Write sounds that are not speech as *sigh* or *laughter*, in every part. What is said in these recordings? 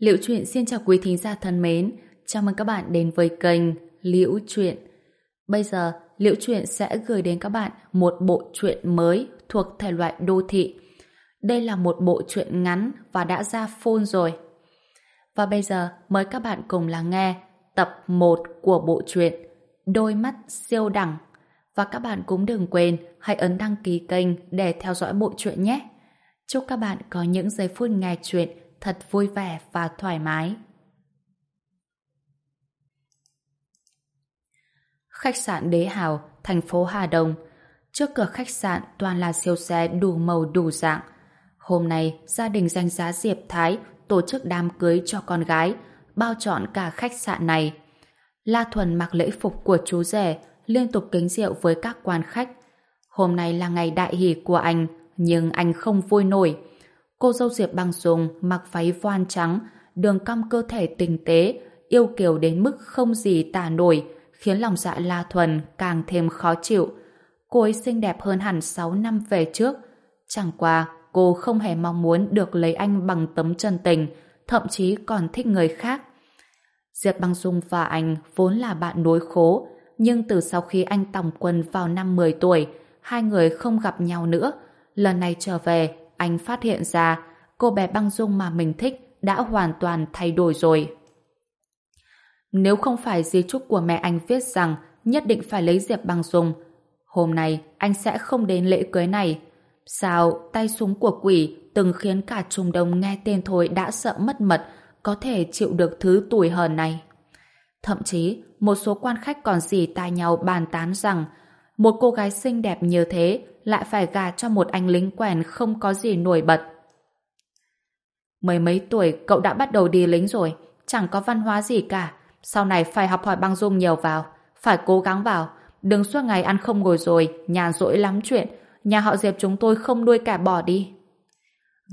Liễu Chuyện xin chào quý thính giả thân mến, chào mừng các bạn đến với kênh Liễu Chuyện. Bây giờ, Liễu Chuyện sẽ gửi đến các bạn một bộ truyện mới thuộc thể loại đô thị. Đây là một bộ truyện ngắn và đã ra phone rồi. Và bây giờ, mời các bạn cùng lắng nghe tập 1 của bộ truyện Đôi mắt siêu đẳng. Và các bạn cũng đừng quên hãy ấn đăng ký kênh để theo dõi bộ truyện nhé. Chúc các bạn có những giây phút nghe chuyện thật vui vẻ và thoải mái. Khách sạn Đế Hào, thành phố Hà Đông. Trước cửa khách sạn toàn là siêu xe đủ màu đủ dạng. Hôm nay, gia đình danh giá Diệp Thái tổ chức đám cưới cho con gái, bao trọn cả khách sạn này. La Thuần mặc lễ phục của chú rể, liên tục kính rượu với các quan khách. Hôm nay là ngày đại hỷ của anh, nhưng anh không vui nổi. Cô dâu Diệp Băng Dung mặc váy voan trắng, đường cong cơ thể tinh tế, yêu kiều đến mức không gì tả nổi, khiến lòng dạ La Thuần càng thêm khó chịu. Cô ấy xinh đẹp hơn hẳn 6 năm về trước. Chẳng qua, cô không hề mong muốn được lấy anh bằng tấm chân tình, thậm chí còn thích người khác. Diệp Băng Dung và anh vốn là bạn nối khố, nhưng từ sau khi anh tòng quân vào năm 10 tuổi, hai người không gặp nhau nữa. Lần này trở về, anh phát hiện ra cô bé băng dung mà mình thích đã hoàn toàn thay đổi rồi. Nếu không phải di chúc của mẹ anh viết rằng nhất định phải lấy Diệp băng dung, hôm nay anh sẽ không đến lễ cưới này. Sao tay súng của quỷ từng khiến cả Trung Đông nghe tên thôi đã sợ mất mật có thể chịu được thứ tuổi hờn này. Thậm chí, một số quan khách còn dì tai nhau bàn tán rằng một cô gái xinh đẹp như thế lại phải gà cho một anh lính quèn không có gì nổi bật. Mấy mấy tuổi cậu đã bắt đầu đi lính rồi, chẳng có văn hóa gì cả. Sau này phải học hỏi băng dung nhiều vào, phải cố gắng vào. Đừng suốt ngày ăn không ngồi rồi, nhàn rỗi lắm chuyện. Nhà họ Diệp chúng tôi không nuôi cả bỏ đi.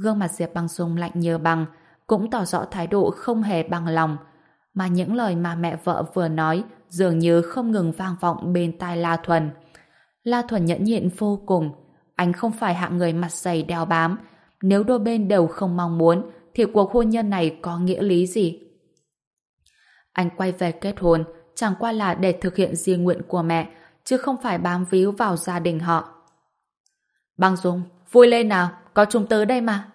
Gương mặt Diệp băng dung lạnh nhờ bằng, cũng tỏ rõ thái độ không hề bằng lòng. Mà những lời mà mẹ vợ vừa nói dường như không ngừng vang vọng bên tai La Thuần. La Thuần nhẫn nhịn vô cùng. Anh không phải hạng người mặt dày đeo bám. Nếu đôi bên đều không mong muốn, thì cuộc hôn nhân này có nghĩa lý gì? Anh quay về kết hôn, chẳng qua là để thực hiện di nguyện của mẹ, chứ không phải bám víu vào gia đình họ. Băng Dung, vui lên nào, có chúng tớ đây mà.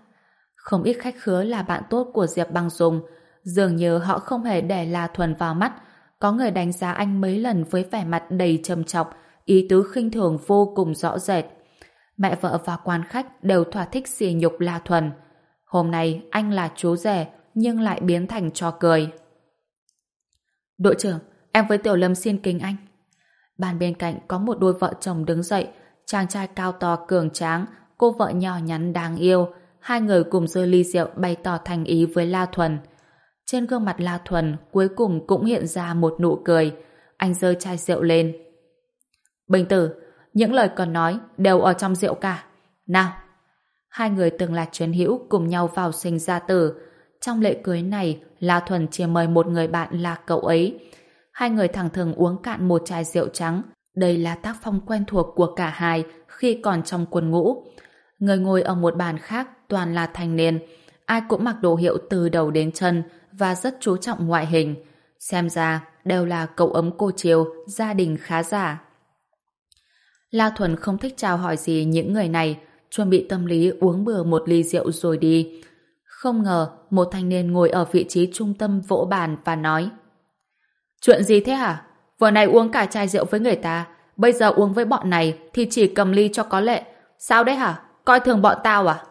Không ít khách khứa là bạn tốt của Diệp Băng Dung, dường như họ không hề để La Thuần vào mắt. Có người đánh giá anh mấy lần với vẻ mặt đầy trầm trọng, ý tứ khinh thường vô cùng rõ rệt. Mẹ vợ và quan khách đều thỏa thích xì nhục La Thuần. Hôm nay anh là chú rể, nhưng lại biến thành trò cười. Đội trưởng, em với Tiểu Lâm xin kính anh. Bàn bên cạnh có một đôi vợ chồng đứng dậy, chàng trai cao to cường tráng, cô vợ nhỏ nhắn đáng yêu, hai người cùng rơi ly rượu bày tỏ thành ý với La Thuần. Trên gương mặt La Thuần cuối cùng cũng hiện ra một nụ cười. Anh rơi chai rượu lên, Bình tử, những lời còn nói đều ở trong rượu cả. Nào! Hai người từng là chuyến hữu cùng nhau vào sinh ra tử. Trong lễ cưới này, La Thuần chỉ mời một người bạn là cậu ấy. Hai người thẳng thừng uống cạn một chai rượu trắng. Đây là tác phong quen thuộc của cả hai khi còn trong quân ngũ. Người ngồi ở một bàn khác toàn là thanh niên. Ai cũng mặc đồ hiệu từ đầu đến chân và rất chú trọng ngoại hình. Xem ra đều là cậu ấm cô chiều, gia đình khá giả. La Thuần không thích chào hỏi gì những người này, chuẩn bị tâm lý uống bừa một ly rượu rồi đi. Không ngờ, một thanh niên ngồi ở vị trí trung tâm vỗ bàn và nói Chuyện gì thế hả? Vừa này uống cả chai rượu với người ta, bây giờ uống với bọn này thì chỉ cầm ly cho có lệ. Sao đấy hả? Coi thường bọn tao à?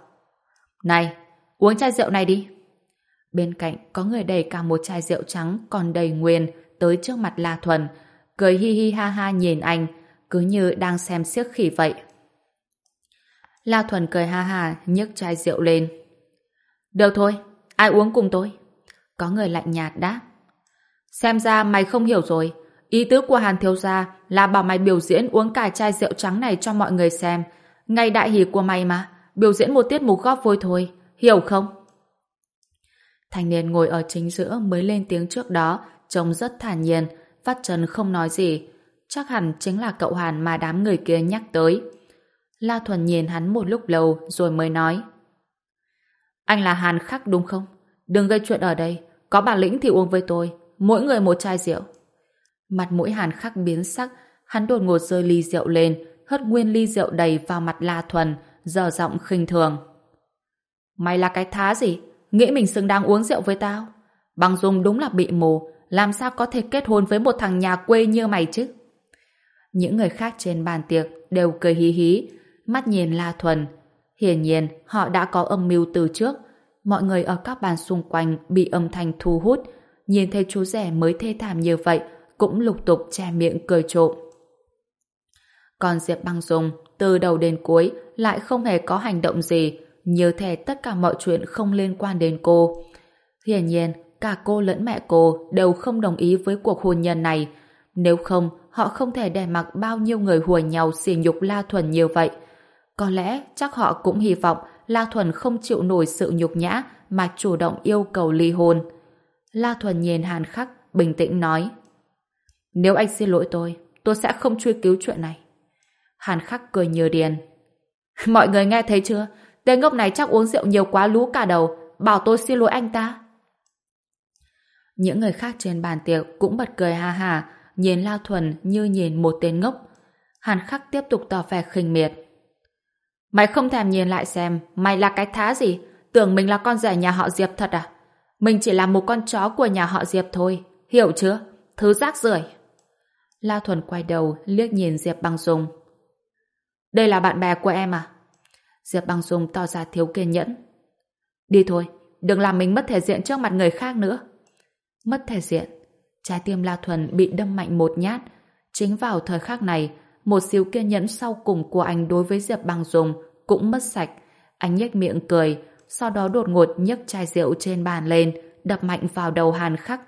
Này, uống chai rượu này đi. Bên cạnh có người đầy cả một chai rượu trắng còn đầy nguyên tới trước mặt La Thuần, cười hi hi ha ha nhìn anh, cứ như đang xem siếc khỉ vậy. La Thuần cười ha ha, nhấc chai rượu lên. Được thôi, ai uống cùng tôi? Có người lạnh nhạt đáp. Xem ra mày không hiểu rồi. Ý tứ của Hàn Thiếu Gia là bảo mày biểu diễn uống cả chai rượu trắng này cho mọi người xem. Ngày đại hỷ của mày mà, biểu diễn một tiết mục góp vui thôi. Hiểu không? Thanh niên ngồi ở chính giữa mới lên tiếng trước đó, trông rất thản nhiên, vắt chân không nói gì. Chắc hẳn chính là cậu Hàn mà đám người kia nhắc tới. La Thuần nhìn hắn một lúc lâu rồi mới nói. Anh là Hàn Khắc đúng không? Đừng gây chuyện ở đây. Có bản lĩnh thì uống với tôi. Mỗi người một chai rượu. Mặt mũi hàn khắc biến sắc. Hắn đột ngột rơi ly rượu lên, hất nguyên ly rượu đầy vào mặt La Thuần, giờ giọng khinh thường. Mày là cái thá gì? Nghĩ mình xứng đáng uống rượu với tao? Bằng Dung đúng là bị mù, làm sao có thể kết hôn với một thằng nhà quê như mày chứ? Những người khác trên bàn tiệc đều cười hí hí, mắt nhìn La Thuần. Hiển nhiên, họ đã có âm mưu từ trước. Mọi người ở các bàn xung quanh bị âm thanh thu hút, nhìn thấy chú rẻ mới thê thảm như vậy, cũng lục tục che miệng cười trộm. Còn Diệp Băng Dung, từ đầu đến cuối, lại không hề có hành động gì, như thể tất cả mọi chuyện không liên quan đến cô. Hiển nhiên, cả cô lẫn mẹ cô đều không đồng ý với cuộc hôn nhân này. Nếu không, họ không thể để mặc bao nhiêu người hùa nhau xỉ nhục La Thuần như vậy. Có lẽ chắc họ cũng hy vọng La Thuần không chịu nổi sự nhục nhã mà chủ động yêu cầu ly hôn. La Thuần nhìn Hàn Khắc, bình tĩnh nói Nếu anh xin lỗi tôi, tôi sẽ không truy cứu chuyện này. Hàn Khắc cười nhờ điền. *laughs* Mọi người nghe thấy chưa? Tên ngốc này chắc uống rượu nhiều quá lú cả đầu, bảo tôi xin lỗi anh ta. Những người khác trên bàn tiệc cũng bật cười ha ha, nhìn Lao Thuần như nhìn một tên ngốc. Hàn Khắc tiếp tục tỏ vẻ khinh miệt. Mày không thèm nhìn lại xem, mày là cái thá gì? Tưởng mình là con rể nhà họ Diệp thật à? Mình chỉ là một con chó của nhà họ Diệp thôi, hiểu chưa? Thứ rác rưởi. La Thuần quay đầu liếc nhìn Diệp Băng Dung. Đây là bạn bè của em à? Diệp Băng Dung tỏ ra thiếu kiên nhẫn. Đi thôi, đừng làm mình mất thể diện trước mặt người khác nữa. Mất thể diện. Trái tim La Thuần bị đâm mạnh một nhát. Chính vào thời khắc này, một xíu kiên nhẫn sau cùng của anh đối với Diệp Băng dùng cũng mất sạch. Anh nhếch miệng cười, sau đó đột ngột nhấc chai rượu trên bàn lên, đập mạnh vào đầu Hàn Khắc.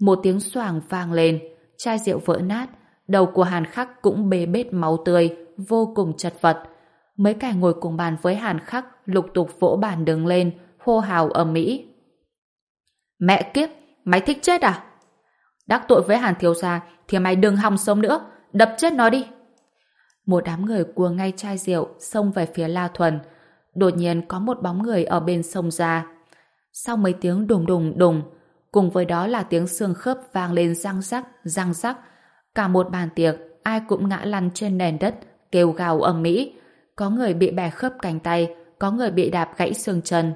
Một tiếng xoàng vang lên, chai rượu vỡ nát, đầu của Hàn Khắc cũng bê bết máu tươi, vô cùng chật vật. Mấy kẻ ngồi cùng bàn với Hàn Khắc lục tục vỗ bàn đứng lên, hô hào ở Mỹ. Mẹ kiếp, mày thích chết à? Đắc tội với Hàn Thiếu Gia thì mày đừng hòng sống nữa, đập chết nó đi. Một đám người cua ngay chai rượu xông về phía La Thuần. Đột nhiên có một bóng người ở bên sông ra. Sau mấy tiếng đùng đùng đùng, cùng với đó là tiếng xương khớp vang lên răng rắc, răng rắc. Cả một bàn tiệc, ai cũng ngã lăn trên nền đất, kêu gào ầm mỹ. Có người bị bẻ khớp cánh tay, có người bị đạp gãy xương chân.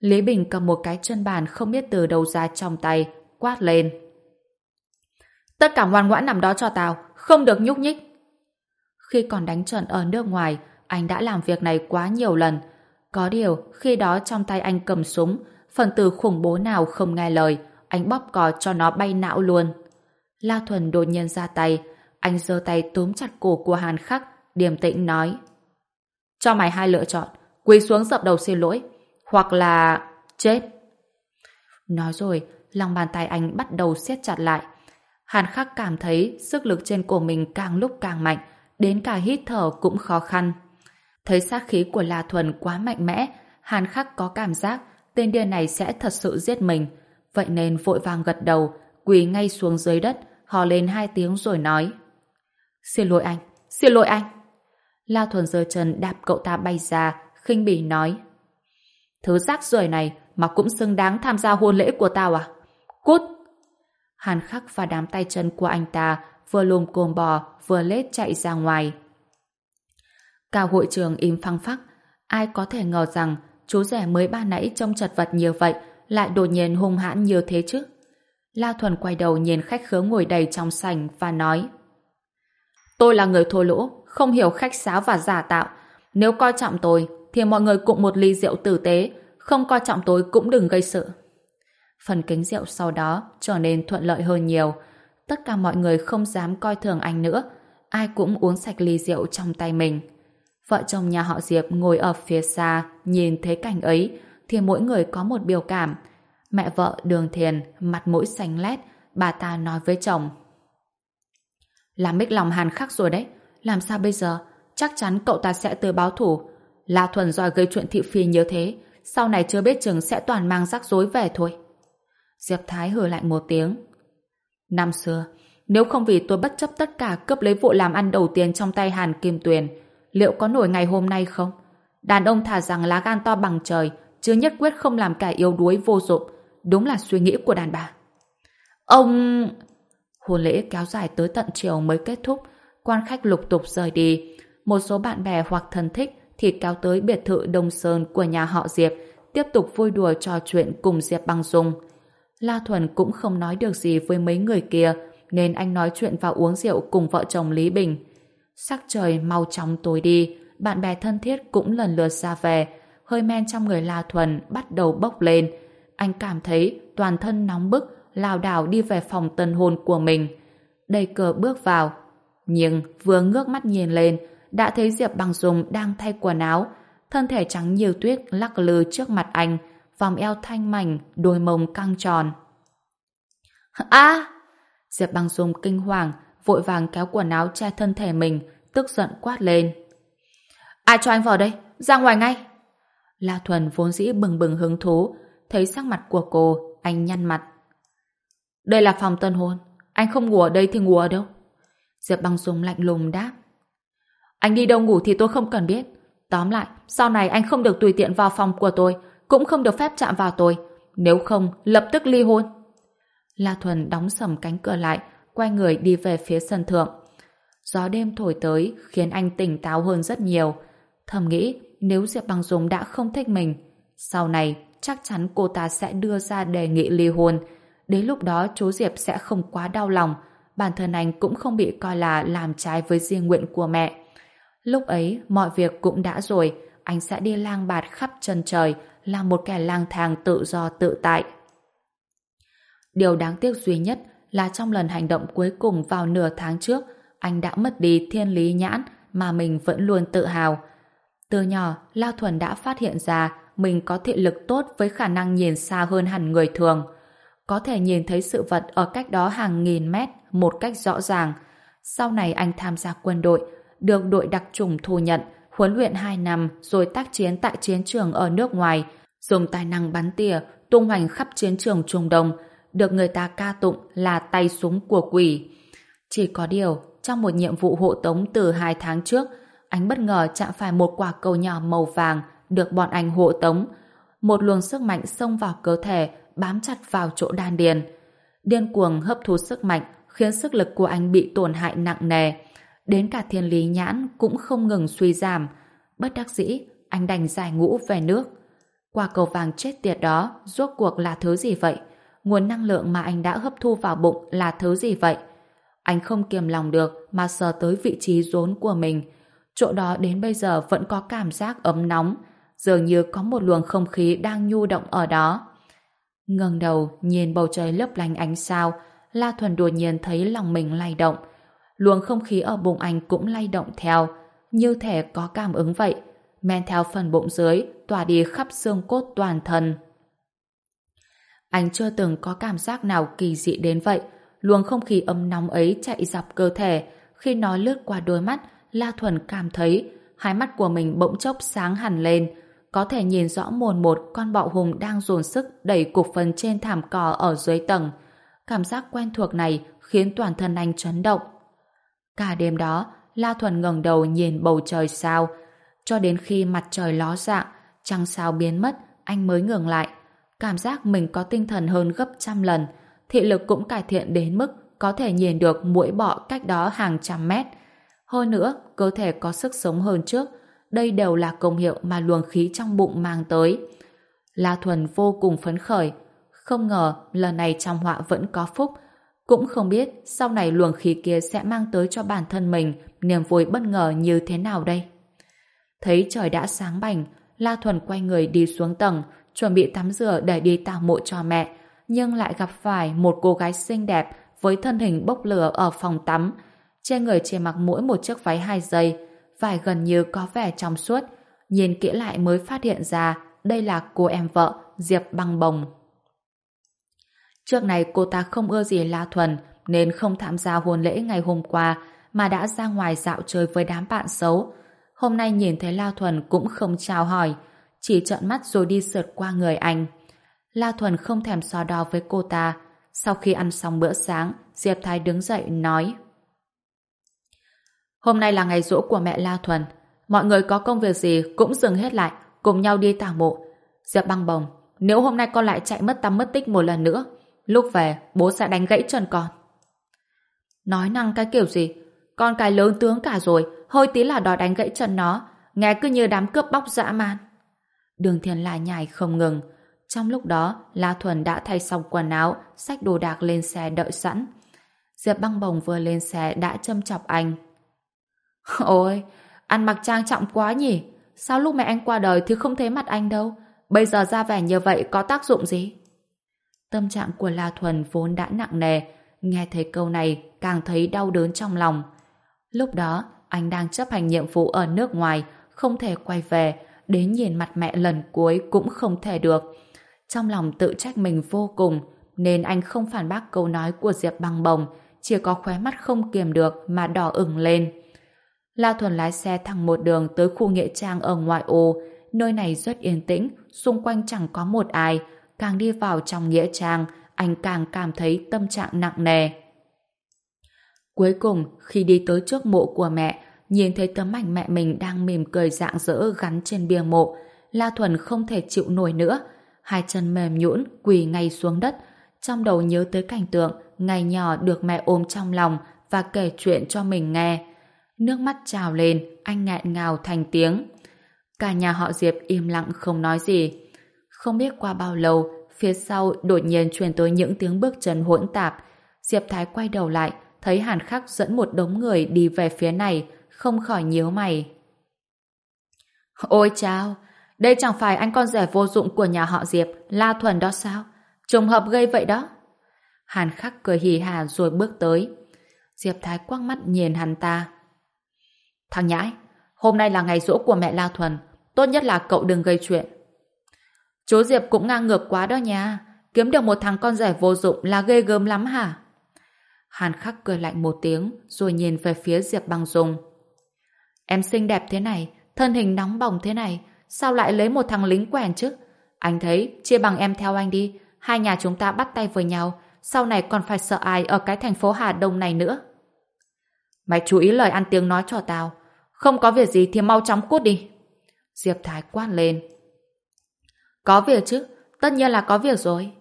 Lý Bình cầm một cái chân bàn không biết từ đâu ra trong tay, quát lên. Tất cả ngoan ngoãn nằm đó cho tao, không được nhúc nhích. Khi còn đánh trận ở nước ngoài, anh đã làm việc này quá nhiều lần. Có điều, khi đó trong tay anh cầm súng, phần tử khủng bố nào không nghe lời, anh bóp cò cho nó bay não luôn. La Thuần đột nhiên ra tay, anh giơ tay túm chặt cổ của Hàn Khắc, điềm tĩnh nói. Cho mày hai lựa chọn, quỳ xuống dập đầu xin lỗi, hoặc là chết. Nói rồi, lòng bàn tay anh bắt đầu siết chặt lại. Hàn Khắc cảm thấy sức lực trên cổ mình càng lúc càng mạnh, đến cả hít thở cũng khó khăn. Thấy sát khí của La Thuần quá mạnh mẽ, Hàn Khắc có cảm giác tên điên này sẽ thật sự giết mình. Vậy nên vội vàng gật đầu, quỳ ngay xuống dưới đất, hò lên hai tiếng rồi nói. Xin lỗi anh, xin lỗi anh. La Thuần giơ chân đạp cậu ta bay ra, khinh bỉ nói. Thứ rác rưởi này mà cũng xứng đáng tham gia hôn lễ của tao à? Cút! Hàn khắc và đám tay chân của anh ta vừa lùm cồm bò vừa lết chạy ra ngoài. Cả hội trường im phăng phắc, ai có thể ngờ rằng chú rẻ mới ba nãy trông chật vật như vậy lại đột nhiên hung hãn như thế chứ? La Thuần quay đầu nhìn khách khứa ngồi đầy trong sảnh và nói Tôi là người thua lỗ, không hiểu khách sáo và giả tạo. Nếu coi trọng tôi, thì mọi người cũng một ly rượu tử tế, không coi trọng tôi cũng đừng gây sự. Phần kính rượu sau đó trở nên thuận lợi hơn nhiều. Tất cả mọi người không dám coi thường anh nữa. Ai cũng uống sạch ly rượu trong tay mình. Vợ chồng nhà họ Diệp ngồi ở phía xa, nhìn thấy cảnh ấy, thì mỗi người có một biểu cảm. Mẹ vợ Đường Thiền, mặt mũi xanh lét, bà ta nói với chồng. Làm bích lòng hàn khắc rồi đấy. Làm sao bây giờ? Chắc chắn cậu ta sẽ tới báo thủ. La Thuần giỏi gây chuyện thị phi như thế, sau này chưa biết chừng sẽ toàn mang rắc rối về thôi. Diệp Thái hừ lạnh một tiếng. Năm xưa, nếu không vì tôi bất chấp tất cả cướp lấy vụ làm ăn đầu tiên trong tay Hàn Kim Tuyền, liệu có nổi ngày hôm nay không? Đàn ông thả rằng lá gan to bằng trời, chứ nhất quyết không làm kẻ yếu đuối vô dụng. Đúng là suy nghĩ của đàn bà. Ông... Hôn lễ kéo dài tới tận chiều mới kết thúc, quan khách lục tục rời đi. Một số bạn bè hoặc thân thích thì kéo tới biệt thự Đông Sơn của nhà họ Diệp, tiếp tục vui đùa trò chuyện cùng Diệp Băng Dung. La Thuần cũng không nói được gì với mấy người kia, nên anh nói chuyện và uống rượu cùng vợ chồng Lý Bình. Sắc trời mau chóng tối đi, bạn bè thân thiết cũng lần lượt ra về, hơi men trong người La Thuần bắt đầu bốc lên. Anh cảm thấy toàn thân nóng bức, lảo đảo đi về phòng tân hôn của mình. Đầy cờ bước vào, nhưng vừa ngước mắt nhìn lên, đã thấy Diệp Bằng Dùng đang thay quần áo, thân thể trắng như tuyết lắc lư trước mặt anh, vòng eo thanh mảnh, đôi mông căng tròn. A! Diệp Băng Dung kinh hoàng, vội vàng kéo quần áo che thân thể mình, tức giận quát lên. Ai cho anh vào đây? Ra ngoài ngay! La Thuần vốn dĩ bừng bừng hứng thú, thấy sắc mặt của cô, anh nhăn mặt. Đây là phòng tân hôn, anh không ngủ ở đây thì ngủ ở đâu? Diệp Băng Dung lạnh lùng đáp. Anh đi đâu ngủ thì tôi không cần biết. Tóm lại, sau này anh không được tùy tiện vào phòng của tôi, cũng không được phép chạm vào tôi. Nếu không, lập tức ly hôn. La Thuần đóng sầm cánh cửa lại, quay người đi về phía sân thượng. Gió đêm thổi tới khiến anh tỉnh táo hơn rất nhiều. Thầm nghĩ nếu Diệp Bằng Dung đã không thích mình, sau này chắc chắn cô ta sẽ đưa ra đề nghị ly hôn. Đến lúc đó chú Diệp sẽ không quá đau lòng, bản thân anh cũng không bị coi là làm trái với riêng nguyện của mẹ. Lúc ấy mọi việc cũng đã rồi, anh sẽ đi lang bạt khắp chân trời, là một kẻ lang thang tự do tự tại. Điều đáng tiếc duy nhất là trong lần hành động cuối cùng vào nửa tháng trước, anh đã mất đi thiên lý nhãn mà mình vẫn luôn tự hào. Từ nhỏ, Lao Thuần đã phát hiện ra mình có thị lực tốt với khả năng nhìn xa hơn hẳn người thường. Có thể nhìn thấy sự vật ở cách đó hàng nghìn mét một cách rõ ràng. Sau này anh tham gia quân đội, được đội đặc trùng thu nhận, huấn luyện 2 năm rồi tác chiến tại chiến trường ở nước ngoài, dùng tài năng bắn tỉa, tung hoành khắp chiến trường Trung Đông, được người ta ca tụng là tay súng của quỷ. Chỉ có điều, trong một nhiệm vụ hộ tống từ hai tháng trước, anh bất ngờ chạm phải một quả cầu nhỏ màu vàng được bọn anh hộ tống. Một luồng sức mạnh xông vào cơ thể, bám chặt vào chỗ đan điền. Điên cuồng hấp thu sức mạnh khiến sức lực của anh bị tổn hại nặng nề. Đến cả thiên lý nhãn cũng không ngừng suy giảm. Bất đắc dĩ, anh đành giải ngũ về nước. Quả cầu vàng chết tiệt đó rốt cuộc là thứ gì vậy? Nguồn năng lượng mà anh đã hấp thu vào bụng là thứ gì vậy? Anh không kiềm lòng được mà sờ tới vị trí rốn của mình. Chỗ đó đến bây giờ vẫn có cảm giác ấm nóng, dường như có một luồng không khí đang nhu động ở đó. ngẩng đầu nhìn bầu trời lấp lánh ánh sao, La Thuần đột nhiên thấy lòng mình lay động. Luồng không khí ở bụng anh cũng lay động theo, như thể có cảm ứng vậy, men theo phần bụng dưới, tỏa đi khắp xương cốt toàn thân. Anh chưa từng có cảm giác nào kỳ dị đến vậy, luồng không khí ấm nóng ấy chạy dọc cơ thể, khi nó lướt qua đôi mắt, La Thuần cảm thấy hai mắt của mình bỗng chốc sáng hẳn lên, có thể nhìn rõ mồn một con bọ hùng đang dồn sức đẩy cục phần trên thảm cỏ ở dưới tầng. Cảm giác quen thuộc này khiến toàn thân anh chấn động. Cả đêm đó, La Thuần ngẩng đầu nhìn bầu trời sao, cho đến khi mặt trời ló dạng, trăng sao biến mất, anh mới ngừng lại. Cảm giác mình có tinh thần hơn gấp trăm lần, thị lực cũng cải thiện đến mức có thể nhìn được mũi bọ cách đó hàng trăm mét. Hơn nữa, cơ thể có sức sống hơn trước. Đây đều là công hiệu mà luồng khí trong bụng mang tới. La Thuần vô cùng phấn khởi. Không ngờ lần này trong họa vẫn có phúc. Cũng không biết sau này luồng khí kia sẽ mang tới cho bản thân mình niềm vui bất ngờ như thế nào đây. Thấy trời đã sáng bành, La Thuần quay người đi xuống tầng, chuẩn bị tắm rửa để đi tạo mộ cho mẹ, nhưng lại gặp phải một cô gái xinh đẹp với thân hình bốc lửa ở phòng tắm. Trên người chỉ mặc mỗi một chiếc váy hai giây, vải gần như có vẻ trong suốt. Nhìn kỹ lại mới phát hiện ra đây là cô em vợ, Diệp Băng Bồng. Trước này cô ta không ưa gì La Thuần nên không tham gia hôn lễ ngày hôm qua mà đã ra ngoài dạo chơi với đám bạn xấu. Hôm nay nhìn thấy La Thuần cũng không chào hỏi, chỉ trợn mắt rồi đi sượt qua người anh. La Thuần không thèm so đo với cô ta. Sau khi ăn xong bữa sáng, Diệp Thái đứng dậy nói Hôm nay là ngày rỗ của mẹ La Thuần. Mọi người có công việc gì cũng dừng hết lại, cùng nhau đi tảo mộ. Diệp băng bồng, nếu hôm nay con lại chạy mất tăm mất tích một lần nữa, lúc về bố sẽ đánh gãy chân con. Nói năng cái kiểu gì? Con cái lớn tướng cả rồi, hơi tí là đòi đánh gãy chân nó, nghe cứ như đám cướp bóc dã man. Đường Thiên lại nhảy không ngừng. Trong lúc đó, La Thuần đã thay xong quần áo, xách đồ đạc lên xe đợi sẵn. Diệp băng bồng vừa lên xe đã châm chọc anh. *laughs* Ôi, ăn mặc trang trọng quá nhỉ? Sao lúc mẹ anh qua đời thì không thấy mặt anh đâu? Bây giờ ra vẻ như vậy có tác dụng gì? Tâm trạng của La Thuần vốn đã nặng nề, nghe thấy câu này càng thấy đau đớn trong lòng. Lúc đó, anh đang chấp hành nhiệm vụ ở nước ngoài, không thể quay về, đến nhìn mặt mẹ lần cuối cũng không thể được. Trong lòng tự trách mình vô cùng, nên anh không phản bác câu nói của Diệp băng bồng, chỉ có khóe mắt không kiềm được mà đỏ ửng lên. La Thuần lái xe thẳng một đường tới khu nghệ trang ở ngoại ô, nơi này rất yên tĩnh, xung quanh chẳng có một ai, càng đi vào trong nghĩa trang, anh càng cảm thấy tâm trạng nặng nề. Cuối cùng, khi đi tới trước mộ của mẹ, nhìn thấy tấm ảnh mẹ mình đang mỉm cười rạng rỡ gắn trên bia mộ, La Thuần không thể chịu nổi nữa. Hai chân mềm nhũn quỳ ngay xuống đất, trong đầu nhớ tới cảnh tượng ngày nhỏ được mẹ ôm trong lòng và kể chuyện cho mình nghe. Nước mắt trào lên, anh nghẹn ngào thành tiếng. Cả nhà họ Diệp im lặng không nói gì. Không biết qua bao lâu, phía sau đột nhiên truyền tới những tiếng bước chân hỗn tạp. Diệp Thái quay đầu lại, thấy Hàn Khắc dẫn một đống người đi về phía này, không khỏi nhíu mày. Ôi chao, đây chẳng phải anh con rể vô dụng của nhà họ Diệp, La Thuần đó sao? Trùng hợp gây vậy đó. Hàn Khắc cười hì hà rồi bước tới. Diệp Thái quăng mắt nhìn hắn ta. Thằng nhãi, hôm nay là ngày rỗ của mẹ La Thuần, tốt nhất là cậu đừng gây chuyện. Chú Diệp cũng ngang ngược quá đó nha, kiếm được một thằng con rể vô dụng là ghê gớm lắm hả? Hàn Khắc cười lạnh một tiếng rồi nhìn về phía Diệp Băng Dung. Em xinh đẹp thế này, thân hình nóng bỏng thế này, sao lại lấy một thằng lính quèn chứ? Anh thấy, chia bằng em theo anh đi, hai nhà chúng ta bắt tay với nhau, sau này còn phải sợ ai ở cái thành phố Hà Đông này nữa. Mày chú ý lời ăn tiếng nói cho tao, không có việc gì thì mau chóng cút đi. Diệp Thái quát lên. Có việc chứ, tất nhiên là có việc rồi.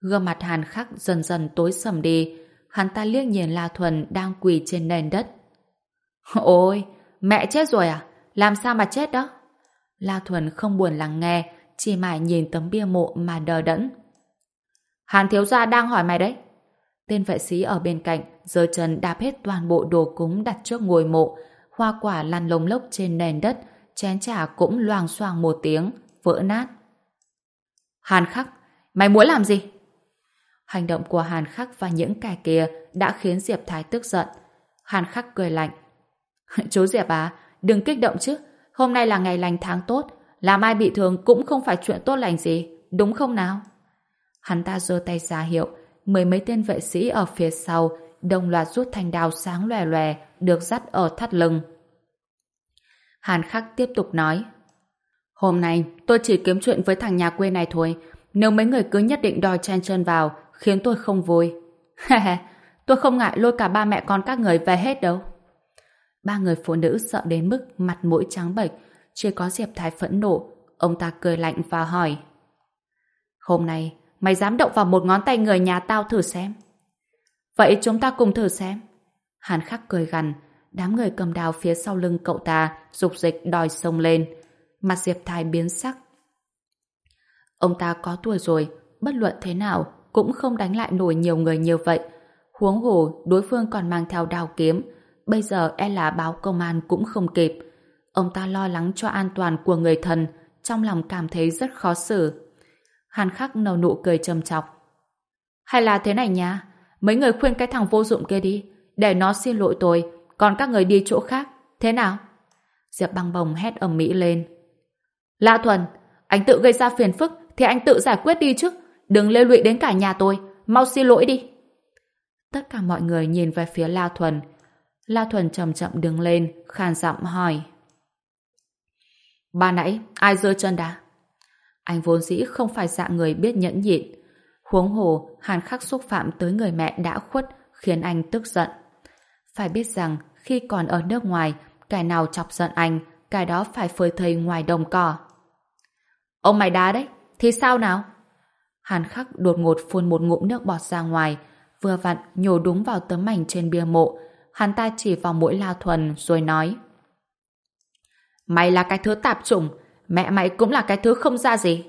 Gương mặt Hàn Khắc dần dần tối sầm đi, hắn ta liếc nhìn La Thuần đang quỳ trên nền đất. Ôi, mẹ chết rồi à? Làm sao mà chết đó? La Thuần không buồn lắng nghe, chỉ mãi nhìn tấm bia mộ mà đờ đẫn. Hàn thiếu gia đang hỏi mày đấy. Tên vệ sĩ ở bên cạnh giơ chân đạp hết toàn bộ đồ cúng đặt trước ngôi mộ, hoa quả lăn lông lốc trên nền đất, chén trà cũng loang xoang một tiếng, vỡ nát. Hàn khắc, mày muốn làm gì? Hành động của Hàn khắc và những kẻ kia đã khiến Diệp Thái tức giận. Hàn khắc cười lạnh. *laughs* Chú Diệp à, đừng kích động chứ. Hôm nay là ngày lành tháng tốt. Làm ai bị thương cũng không phải chuyện tốt lành gì. Đúng không nào? Hắn ta giơ tay ra hiệu. Mười mấy tên vệ sĩ ở phía sau đồng loạt rút thanh đao sáng lòe lòe được dắt ở thắt lưng. Hàn khắc tiếp tục nói. Hôm nay tôi chỉ kiếm chuyện với thằng nhà quê này thôi. Nếu mấy người cứ nhất định đòi chen chân vào khiến tôi không vui. *laughs* tôi không ngại lôi cả ba mẹ con các người về hết đâu. Ba người phụ nữ sợ đến mức mặt mũi trắng bệch, chỉ có Diệp Thái phẫn nộ. Ông ta cười lạnh và hỏi. Hôm nay, mày dám động vào một ngón tay người nhà tao thử xem. Vậy chúng ta cùng thử xem. Hàn khắc cười gằn, đám người cầm đào phía sau lưng cậu ta dục dịch đòi sông lên. Mặt Diệp Thái biến sắc. Ông ta có tuổi rồi, bất luận thế nào cũng không đánh lại nổi nhiều người như vậy. Huống hồ, đối phương còn mang theo đao kiếm. Bây giờ e là báo công an cũng không kịp. Ông ta lo lắng cho an toàn của người thân, trong lòng cảm thấy rất khó xử. Hàn khắc nở nụ cười trầm chọc. Hay là thế này nha, mấy người khuyên cái thằng vô dụng kia đi, để nó xin lỗi tôi, còn các người đi chỗ khác, thế nào? Diệp băng bồng hét ầm mỹ lên. Lạ Thuần, anh tự gây ra phiền phức thì anh tự giải quyết đi chứ, đừng lê lụy đến cả nhà tôi, mau xin lỗi đi. Tất cả mọi người nhìn về phía La Thuần. La Thuần chậm chậm đứng lên, khàn giọng hỏi. Ba nãy, ai rơi chân đá? Anh vốn dĩ không phải dạng người biết nhẫn nhịn. Huống hồ, hàn khắc xúc phạm tới người mẹ đã khuất, khiến anh tức giận. Phải biết rằng, khi còn ở nước ngoài, kẻ nào chọc giận anh, kẻ đó phải phơi thầy ngoài đồng cỏ. Ông mày đá đấy, thì sao nào? Hàn khắc đột ngột phun một ngụm nước bọt ra ngoài, vừa vặn nhổ đúng vào tấm ảnh trên bia mộ. Hắn ta chỉ vào mũi La Thuần rồi nói Mày là cái thứ tạp chủng, mẹ mày cũng là cái thứ không ra gì.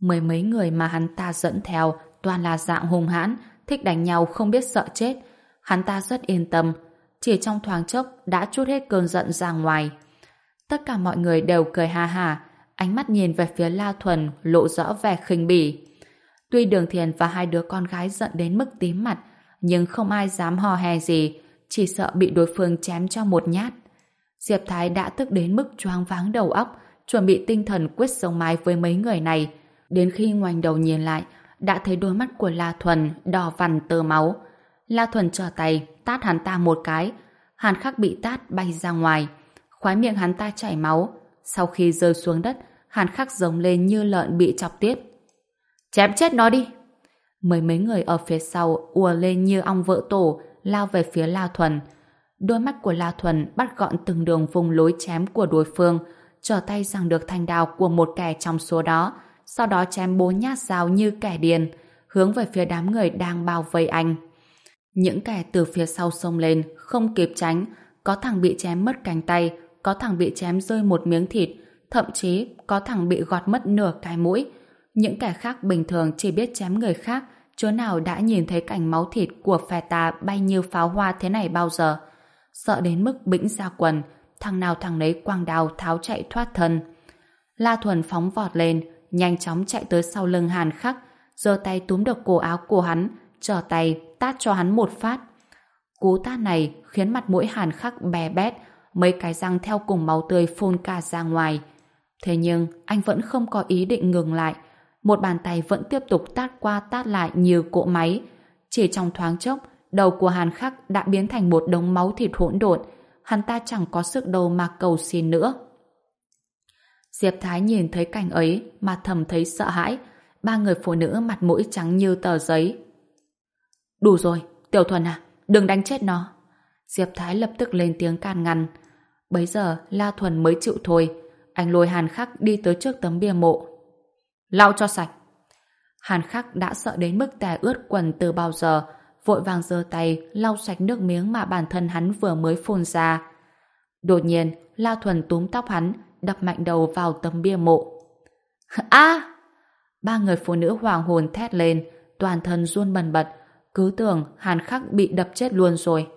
Mười mấy người mà hắn ta dẫn theo toàn là dạng hung hãn, thích đánh nhau không biết sợ chết. Hắn ta rất yên tâm, chỉ trong thoáng chốc đã chút hết cơn giận ra ngoài. Tất cả mọi người đều cười ha ha, ánh mắt nhìn về phía La Thuần lộ rõ vẻ khinh bỉ. Tuy Đường Thiền và hai đứa con gái giận đến mức tím mặt, nhưng không ai dám hò hè gì, chỉ sợ bị đối phương chém cho một nhát. Diệp Thái đã tức đến mức choáng váng đầu óc, chuẩn bị tinh thần quyết sống mái với mấy người này. Đến khi ngoảnh đầu nhìn lại, đã thấy đôi mắt của La Thuần đỏ vằn tơ máu. La Thuần trở tay, tát hắn ta một cái. Hàn khắc bị tát bay ra ngoài. khóe miệng hắn ta chảy máu. Sau khi rơi xuống đất, hàn khắc giống lên như lợn bị chọc tiết. Chém chết nó đi! Mấy mấy người ở phía sau ùa lên như ong vỡ tổ, lao về phía La Thuần. Đôi mắt của La Thuần bắt gọn từng đường vùng lối chém của đối phương, trở tay giằng được thanh đào của một kẻ trong số đó, sau đó chém bố nhát dao như kẻ điên, hướng về phía đám người đang bao vây anh. Những kẻ từ phía sau xông lên, không kịp tránh, có thằng bị chém mất cánh tay, có thằng bị chém rơi một miếng thịt, thậm chí có thằng bị gọt mất nửa cái mũi. Những kẻ khác bình thường chỉ biết chém người khác, chỗ nào đã nhìn thấy cảnh máu thịt của phe ta bay như pháo hoa thế này bao giờ. Sợ đến mức bĩnh ra quần, thằng nào thằng nấy quang đào tháo chạy thoát thân. La Thuần phóng vọt lên, nhanh chóng chạy tới sau lưng Hàn Khắc, giơ tay túm được cổ áo của hắn, trở tay tát cho hắn một phát. Cú tát này khiến mặt mũi Hàn Khắc bè bét, mấy cái răng theo cùng máu tươi phun cả ra ngoài. Thế nhưng anh vẫn không có ý định ngừng lại, một bàn tay vẫn tiếp tục tát qua tát lại như cỗ máy. Chỉ trong thoáng chốc, đầu của Hàn Khắc đã biến thành một đống máu thịt hỗn độn, hắn ta chẳng có sức đâu mà cầu xin nữa. Diệp Thái nhìn thấy cảnh ấy mà thầm thấy sợ hãi, ba người phụ nữ mặt mũi trắng như tờ giấy. Đủ rồi, Tiểu Thuần à, đừng đánh chết nó. Diệp Thái lập tức lên tiếng can ngăn. Bấy giờ La Thuần mới chịu thôi, anh lôi Hàn Khắc đi tới trước tấm bia mộ. Lau cho sạch. Hàn Khắc đã sợ đến mức tè ướt quần từ bao giờ, vội vàng giơ tay lau sạch nước miếng mà bản thân hắn vừa mới phun ra. Đột nhiên, La Thuần túm tóc hắn, đập mạnh đầu vào tấm bia mộ. *laughs* A! Ba người phụ nữ hoàng hồn thét lên, toàn thân run bần bật, cứ tưởng Hàn Khắc bị đập chết luôn rồi.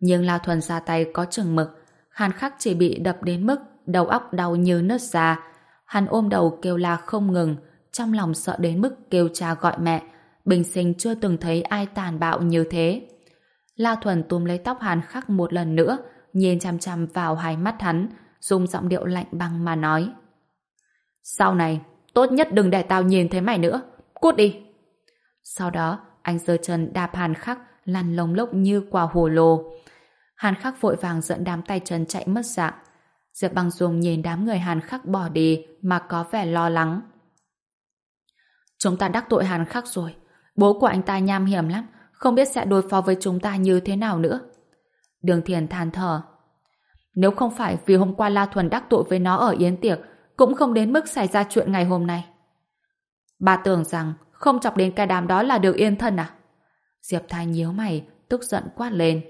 Nhưng La Thuần ra tay có chừng mực, Hàn Khắc chỉ bị đập đến mức đầu óc đau như nứt ra. Hắn ôm đầu kêu la không ngừng, trong lòng sợ đến mức kêu cha gọi mẹ, bình sinh chưa từng thấy ai tàn bạo như thế. La Thuần túm lấy tóc Hàn Khắc một lần nữa, nhìn chăm chăm vào hai mắt hắn, dùng giọng điệu lạnh băng mà nói. Sau này, tốt nhất đừng để tao nhìn thấy mày nữa. Cút đi! Sau đó, anh giơ chân đạp Hàn Khắc lăn lông lốc như quả hồ lô. Hàn Khắc vội vàng dẫn đám tay chân chạy mất dạng. Diệp Băng Dung nhìn đám người Hàn Khắc bỏ đi mà có vẻ lo lắng. Chúng ta đắc tội Hàn Khắc rồi. Bố của anh ta nham hiểm lắm, không biết sẽ đối phó với chúng ta như thế nào nữa. Đường Thiền than thở. Nếu không phải vì hôm qua La Thuần đắc tội với nó ở Yến Tiệc, cũng không đến mức xảy ra chuyện ngày hôm nay. Bà tưởng rằng không chọc đến cái đám đó là được yên thân à? Diệp Thái nhíu mày, tức giận quát lên.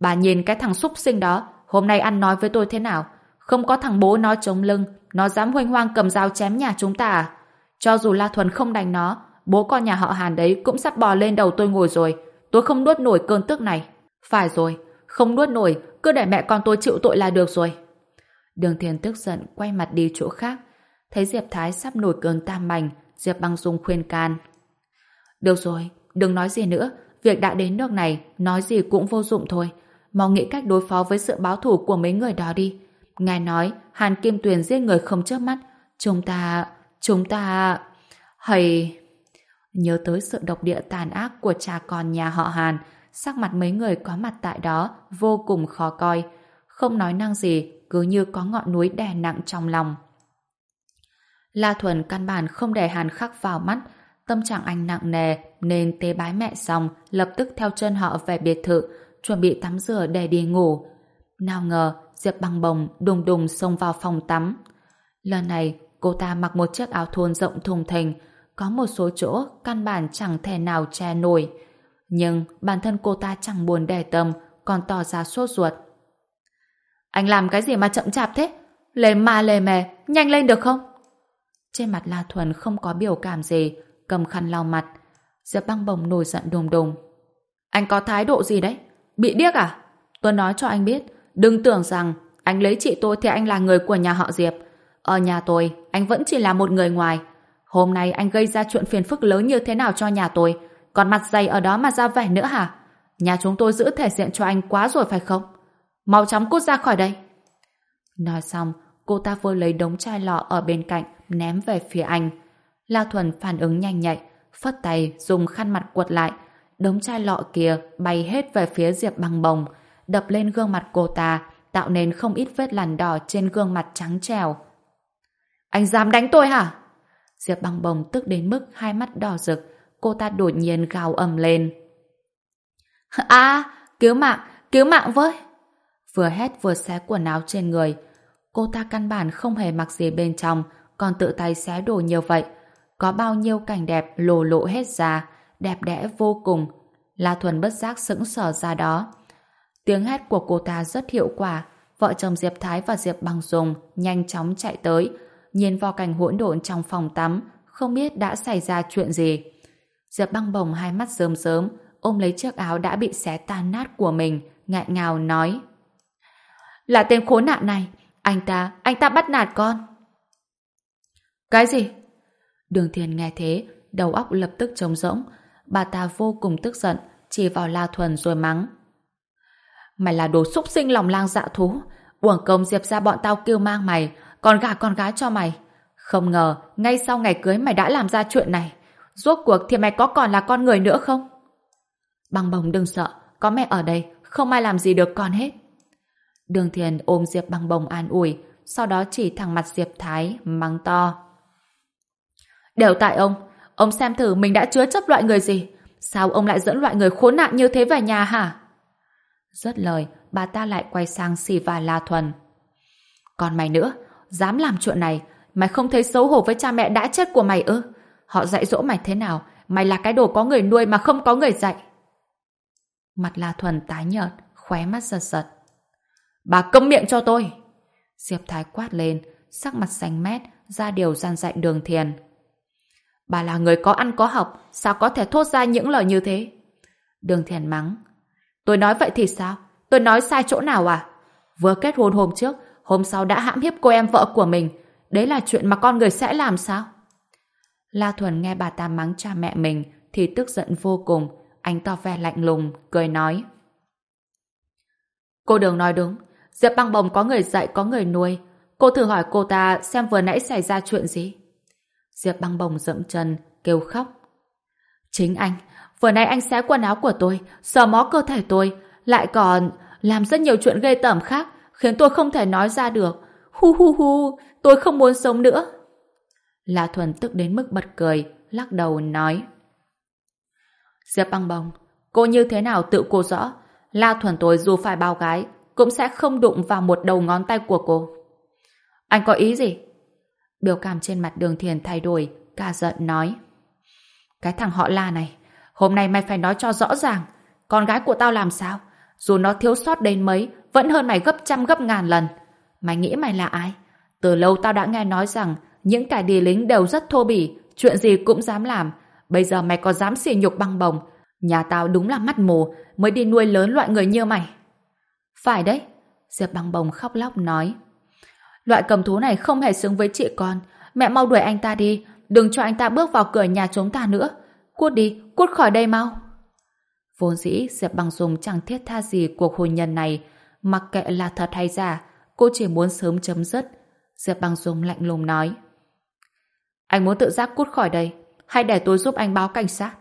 Bà nhìn cái thằng súc sinh đó, hôm nay ăn nói với tôi thế nào? Không có thằng bố nó chống lưng, nó dám hoanh hoang cầm dao chém nhà chúng ta à? Cho dù La Thuần không đánh nó, bố con nhà họ Hàn đấy cũng sắp bò lên đầu tôi ngồi rồi. Tôi không nuốt nổi cơn tức này. Phải rồi, không nuốt nổi, cứ để mẹ con tôi chịu tội là được rồi. Đường Thiền tức giận quay mặt đi chỗ khác. Thấy Diệp Thái sắp nổi cơn tam bành, Diệp Băng Dung khuyên can. Được rồi, đừng nói gì nữa. Việc đã đến nước này, nói gì cũng vô dụng thôi. Mau nghĩ cách đối phó với sự báo thù của mấy người đó đi. Ngài nói, Hàn Kim Tuyền giết người không chớp mắt. Chúng ta... chúng ta... hay... Nhớ tới sự độc địa tàn ác của cha con nhà họ Hàn, sắc mặt mấy người có mặt tại đó vô cùng khó coi. Không nói năng gì, cứ như có ngọn núi đè nặng trong lòng. La Thuần căn bản không để Hàn Khắc vào mắt, tâm trạng anh nặng nề nên tế bái mẹ xong lập tức theo chân họ về biệt thự, chuẩn bị tắm rửa để đi ngủ. Nào ngờ Diệp băng bồng đùng đùng xông vào phòng tắm. Lần này cô ta mặc một chiếc áo thun rộng thùng thình, có một số chỗ căn bản chẳng thể nào che nổi. Nhưng bản thân cô ta chẳng buồn để tâm, còn tỏ ra sốt ruột. Anh làm cái gì mà chậm chạp thế? Lề mà lề mề, nhanh lên được không? Trên mặt La Thuần không có biểu cảm gì, cầm khăn lau mặt. Diệp băng bồng nổi giận đùng đùng. Anh có thái độ gì đấy? Bị điếc à? Tôi nói cho anh biết, đừng tưởng rằng anh lấy chị tôi thì anh là người của nhà họ Diệp. Ở nhà tôi, anh vẫn chỉ là một người ngoài. Hôm nay anh gây ra chuyện phiền phức lớn như thế nào cho nhà tôi, còn mặt dày ở đó mà ra vẻ nữa hả? Nhà chúng tôi giữ thể diện cho anh quá rồi phải không? Mau chóng cút ra khỏi đây. Nói xong, cô ta vừa lấy đống chai lọ ở bên cạnh, ném về phía anh. La Thuần phản ứng nhanh nhạy, phất tay dùng khăn mặt quật lại. Đống chai lọ kia bay hết về phía Diệp băng bồng, đập lên gương mặt cô ta, tạo nên không ít vết lằn đỏ trên gương mặt trắng trèo. Anh dám đánh tôi hả? Diệp băng bồng tức đến mức hai mắt đỏ rực, cô ta đột nhiên gào ầm lên. À, cứu mạng, cứu mạng với! Vừa hét vừa xé quần áo trên người. Cô ta căn bản không hề mặc gì bên trong, còn tự tay xé đồ nhiều vậy. Có bao nhiêu cảnh đẹp lồ lộ hết ra, đẹp đẽ vô cùng. La Thuần bất giác sững sờ ra đó. Tiếng hét của cô ta rất hiệu quả. Vợ chồng Diệp Thái và Diệp Bằng Dùng nhanh chóng chạy tới, nhìn vào cảnh hỗn độn trong phòng tắm, không biết đã xảy ra chuyện gì. Diệp băng bồng hai mắt rơm rớm, ôm lấy chiếc áo đã bị xé tan nát của mình, ngại ngào nói. Là tên khốn nạn này, anh ta, anh ta bắt nạt con. Cái gì? Đường Thiền nghe thế, đầu óc lập tức trống rỗng. Bà ta vô cùng tức giận, chỉ vào La Thuần rồi mắng. Mày là đồ xúc sinh lòng lang dạ thú. Uổng công Diệp ra bọn tao kêu mang mày, còn gả con gái cho mày. Không ngờ, ngay sau ngày cưới mày đã làm ra chuyện này. Rốt cuộc thì mày có còn là con người nữa không? Băng bồng đừng sợ, có mẹ ở đây, không ai làm gì được con hết. Đường Thiền ôm Diệp băng bồng an ủi, sau đó chỉ thẳng mặt Diệp Thái, mắng to. Đều tại ông, ông xem thử mình đã chứa chấp loại người gì. Sao ông lại dẫn loại người khốn nạn như thế về nhà hả? Rất lời, bà ta lại quay sang xì và La Thuần. Còn mày nữa, dám làm chuyện này, mày không thấy xấu hổ với cha mẹ đã chết của mày ư? Họ dạy dỗ mày thế nào? Mày là cái đồ có người nuôi mà không có người dạy. Mặt La Thuần tái nhợt, khóe mắt giật giật. Bà câm miệng cho tôi! Diệp Thái quát lên, sắc mặt xanh mét, ra điều gian dạy đường thiền. Bà là người có ăn có học, sao có thể thốt ra những lời như thế? Đường thiền mắng. Tôi nói vậy thì sao? Tôi nói sai chỗ nào à? Vừa kết hôn hôm trước, hôm sau đã hãm hiếp cô em vợ của mình. Đấy là chuyện mà con người sẽ làm sao? La Thuần nghe bà ta mắng cha mẹ mình thì tức giận vô cùng. Anh to vẻ lạnh lùng, cười nói. Cô Đường nói đúng. Diệp băng bồng có người dạy, có người nuôi. Cô thử hỏi cô ta xem vừa nãy xảy ra chuyện gì. Diệp băng bồng dậm chân, kêu khóc. Chính anh, vừa nay anh xé quần áo của tôi, sờ mó cơ thể tôi, lại còn làm rất nhiều chuyện ghê tởm khác, khiến tôi không thể nói ra được. Hu hu hu, tôi không muốn sống nữa. La Thuần tức đến mức bật cười, lắc đầu nói. Diệp băng bồng, cô như thế nào tự cô rõ. La Thuần tôi dù phải bao gái, cũng sẽ không đụng vào một đầu ngón tay của cô. Anh có ý gì? Biểu cảm trên mặt đường thiền thay đổi, ca giận nói. Cái thằng họ La này, hôm nay mày phải nói cho rõ ràng, con gái của tao làm sao? Dù nó thiếu sót đến mấy, vẫn hơn mày gấp trăm gấp ngàn lần. Mày nghĩ mày là ai? Từ lâu tao đã nghe nói rằng những kẻ đi lính đều rất thô bỉ, chuyện gì cũng dám làm. Bây giờ mày có dám xỉ nhục băng bồng. Nhà tao đúng là mắt mù, mới đi nuôi lớn loại người như mày. Phải đấy, Diệp băng bồng khóc lóc nói. Loại cầm thú này không hề xứng với chị con. Mẹ mau đuổi anh ta đi, đừng cho anh ta bước vào cửa nhà chúng ta nữa. Cút đi, cút khỏi đây mau. Vốn dĩ Diệp Bằng Dùng chẳng thiết tha gì cuộc hôn nhân này, mặc kệ là thật hay giả, cô chỉ muốn sớm chấm dứt. Diệp Bằng Dùng lạnh lùng nói. Anh muốn tự giác cút khỏi đây, hay để tôi giúp anh báo cảnh sát?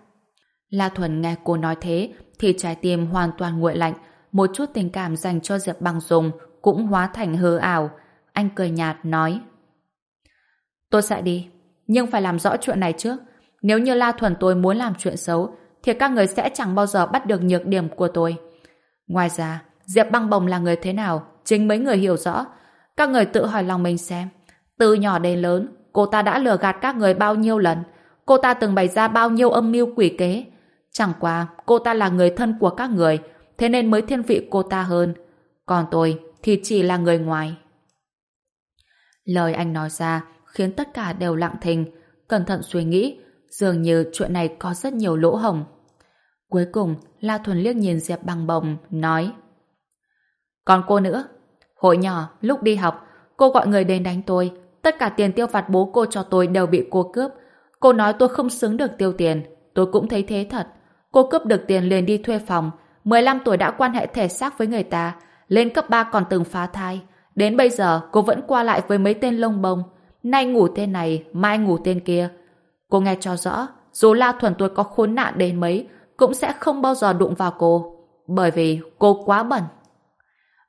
La Thuần nghe cô nói thế, thì trái tim hoàn toàn nguội lạnh, một chút tình cảm dành cho Diệp Bằng Dùng cũng hóa thành hư ảo. Anh cười nhạt nói. Tôi sẽ đi, nhưng phải làm rõ chuyện này trước. Nếu như La Thuần tôi muốn làm chuyện xấu, thì các người sẽ chẳng bao giờ bắt được nhược điểm của tôi. Ngoài ra, Diệp Băng Bồng là người thế nào, chính mấy người hiểu rõ. Các người tự hỏi lòng mình xem. Từ nhỏ đến lớn, cô ta đã lừa gạt các người bao nhiêu lần. Cô ta từng bày ra bao nhiêu âm mưu quỷ kế. Chẳng qua, cô ta là người thân của các người, thế nên mới thiên vị cô ta hơn. Còn tôi thì chỉ là người ngoài. Lời anh nói ra khiến tất cả đều lặng thinh, cẩn thận suy nghĩ, dường như chuyện này có rất nhiều lỗ hồng. Cuối cùng, La Thuần liếc nhìn Diệp Bằng Bồng, nói Còn cô nữa, hồi nhỏ, lúc đi học, cô gọi người đến đánh tôi, tất cả tiền tiêu vặt bố cô cho tôi đều bị cô cướp. Cô nói tôi không xứng được tiêu tiền, tôi cũng thấy thế thật. Cô cướp được tiền liền đi thuê phòng, 15 tuổi đã quan hệ thể xác với người ta, lên cấp 3 còn từng phá thai. Đến bây giờ, cô vẫn qua lại với mấy tên lông bông. Nay ngủ tên này, mai ngủ tên kia. Cô nghe cho rõ, dù La Thuần tôi có khốn nạn đến mấy, cũng sẽ không bao giờ đụng vào cô. Bởi vì cô quá bẩn.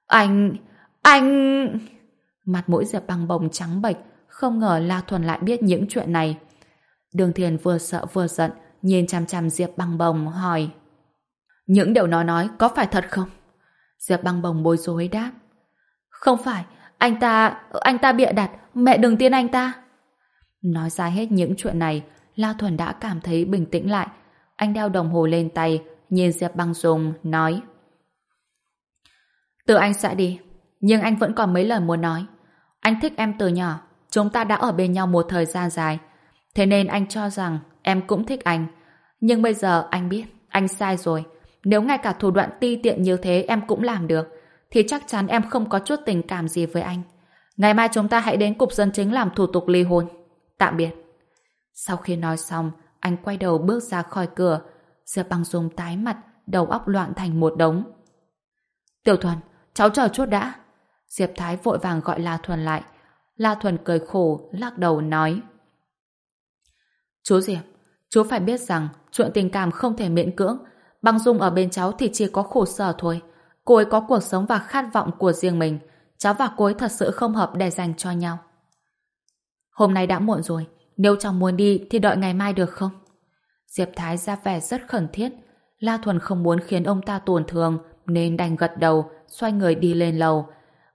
Anh... anh... Mặt mũi Diệp băng bồng trắng bệch, không ngờ La Thuần lại biết những chuyện này. Đường Thiền vừa sợ vừa giận, nhìn chằm chằm Diệp băng bồng hỏi. Những điều nó nói có phải thật không? Diệp băng bồng bối rối đáp. Không phải, anh ta, anh ta bịa đặt, mẹ đừng tin anh ta. Nói ra hết những chuyện này, La Thuần đã cảm thấy bình tĩnh lại. Anh đeo đồng hồ lên tay, nhìn Diệp băng Dung, nói. Từ anh sẽ đi, nhưng anh vẫn còn mấy lời muốn nói. Anh thích em từ nhỏ, chúng ta đã ở bên nhau một thời gian dài. Thế nên anh cho rằng em cũng thích anh. Nhưng bây giờ anh biết, anh sai rồi. Nếu ngay cả thủ đoạn ti tiện như thế em cũng làm được, thì chắc chắn em không có chút tình cảm gì với anh. Ngày mai chúng ta hãy đến cục dân chính làm thủ tục ly hôn. Tạm biệt. Sau khi nói xong, anh quay đầu bước ra khỏi cửa. Diệp băng dung tái mặt, đầu óc loạn thành một đống. Tiểu Thuần, cháu chờ chút đã. Diệp Thái vội vàng gọi La Thuần lại. La Thuần cười khổ, lắc đầu nói. Chú Diệp, chú phải biết rằng chuyện tình cảm không thể miễn cưỡng. Băng Dung ở bên cháu thì chỉ có khổ sở thôi. Cô ấy có cuộc sống và khát vọng của riêng mình. Cháu và cô ấy thật sự không hợp để dành cho nhau. Hôm nay đã muộn rồi. Nếu cháu muốn đi thì đợi ngày mai được không? Diệp Thái ra vẻ rất khẩn thiết. La Thuần không muốn khiến ông ta tổn thương nên đành gật đầu, xoay người đi lên lầu.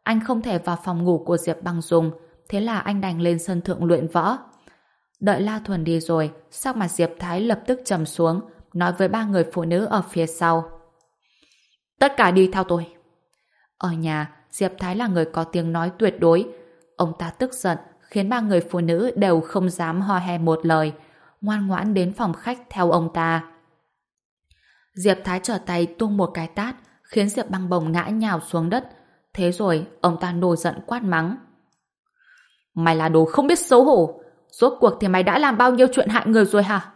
Anh không thể vào phòng ngủ của Diệp Băng Dung, thế là anh đành lên sân thượng luyện võ. Đợi La Thuần đi rồi, sắc mặt Diệp Thái lập tức trầm xuống, nói với ba người phụ nữ ở phía sau. Tất cả đi theo tôi. Ở nhà, Diệp Thái là người có tiếng nói tuyệt đối. Ông ta tức giận, khiến ba người phụ nữ đều không dám ho he một lời, ngoan ngoãn đến phòng khách theo ông ta. Diệp Thái trở tay tung một cái tát, khiến Diệp băng bồng ngã nhào xuống đất. Thế rồi, ông ta nổi giận quát mắng. Mày là đồ không biết xấu hổ. Rốt cuộc thì mày đã làm bao nhiêu chuyện hại người rồi hả?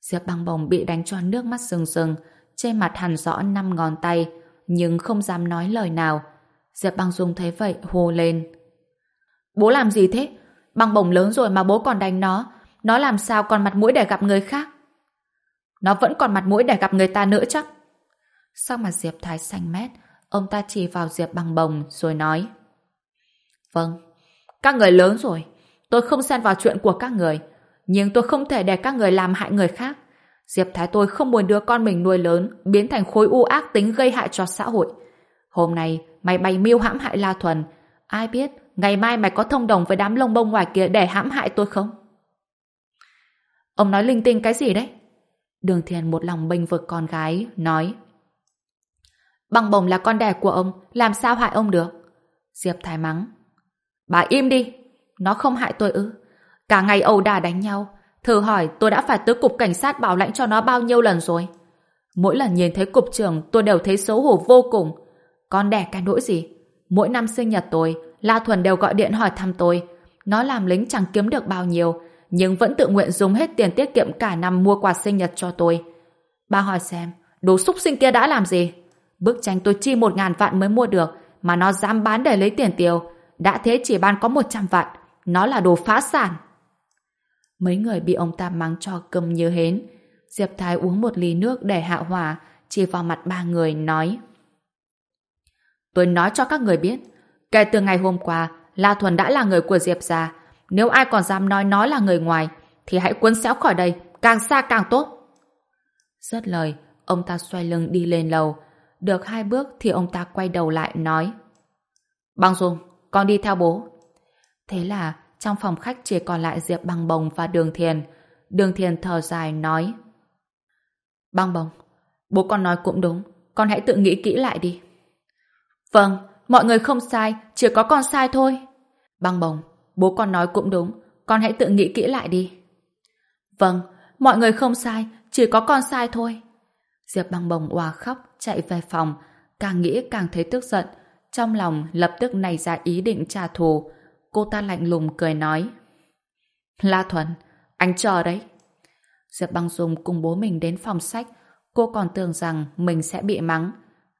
Diệp băng bồng bị đánh cho nước mắt rừng rừng, trên mặt hằn rõ năm ngón tay, nhưng không dám nói lời nào. Diệp băng dung thấy vậy hô lên. Bố làm gì thế? Băng bồng lớn rồi mà bố còn đánh nó. Nó làm sao còn mặt mũi để gặp người khác? Nó vẫn còn mặt mũi để gặp người ta nữa chắc. Sau mặt Diệp Thái xanh mét, ông ta chỉ vào Diệp băng bồng rồi nói. Vâng, các người lớn rồi. Tôi không xen vào chuyện của các người. Nhưng tôi không thể để các người làm hại người khác. Diệp Thái tôi không muốn đứa con mình nuôi lớn biến thành khối u ác tính gây hại cho xã hội. Hôm nay mày bày mưu hãm hại La Thuần. Ai biết ngày mai mày có thông đồng với đám lông bông ngoài kia để hãm hại tôi không? Ông nói linh tinh cái gì đấy? Đường Thiền một lòng bênh vực con gái, nói Bằng bồng là con đẻ của ông, làm sao hại ông được? Diệp Thái mắng Bà im đi, nó không hại tôi ư. Cả ngày ẩu đà đánh nhau, thử hỏi tôi đã phải tới cục cảnh sát bảo lãnh cho nó bao nhiêu lần rồi. Mỗi lần nhìn thấy cục trưởng tôi đều thấy xấu hổ vô cùng. Con đẻ cái nỗi gì? Mỗi năm sinh nhật tôi, La Thuần đều gọi điện hỏi thăm tôi. Nó làm lính chẳng kiếm được bao nhiêu, nhưng vẫn tự nguyện dùng hết tiền tiết kiệm cả năm mua quà sinh nhật cho tôi. Ba hỏi xem, đồ xúc sinh kia đã làm gì? Bức tranh tôi chi một ngàn vạn mới mua được, mà nó dám bán để lấy tiền tiêu. Đã thế chỉ bán có một trăm vạn. Nó là đồ phá sản. Mấy người bị ông ta mắng cho câm như hến. Diệp Thái uống một ly nước để hạ hỏa, chỉ vào mặt ba người, nói Tôi nói cho các người biết, kể từ ngày hôm qua, La Thuần đã là người của Diệp gia. Nếu ai còn dám nói nó là người ngoài, thì hãy cuốn xéo khỏi đây, càng xa càng tốt. Rất lời, ông ta xoay lưng đi lên lầu. Được hai bước thì ông ta quay đầu lại nói Băng Dung, con đi theo bố. Thế là trong phòng khách chỉ còn lại Diệp Băng Bồng và Đường Thiền. Đường Thiền thở dài nói Băng Bồng, bố con nói cũng đúng, con hãy tự nghĩ kỹ lại đi. Vâng, mọi người không sai, chỉ có con sai thôi. Băng Bồng, bố con nói cũng đúng, con hãy tự nghĩ kỹ lại đi. Vâng, mọi người không sai, chỉ có con sai thôi. Diệp Băng Bồng òa khóc, chạy về phòng, càng nghĩ càng thấy tức giận, trong lòng lập tức nảy ra ý định trả thù. Cô ta lạnh lùng cười nói. La Thuần, anh chờ đấy. Diệp Băng Dung cùng bố mình đến phòng sách, cô còn tưởng rằng mình sẽ bị mắng.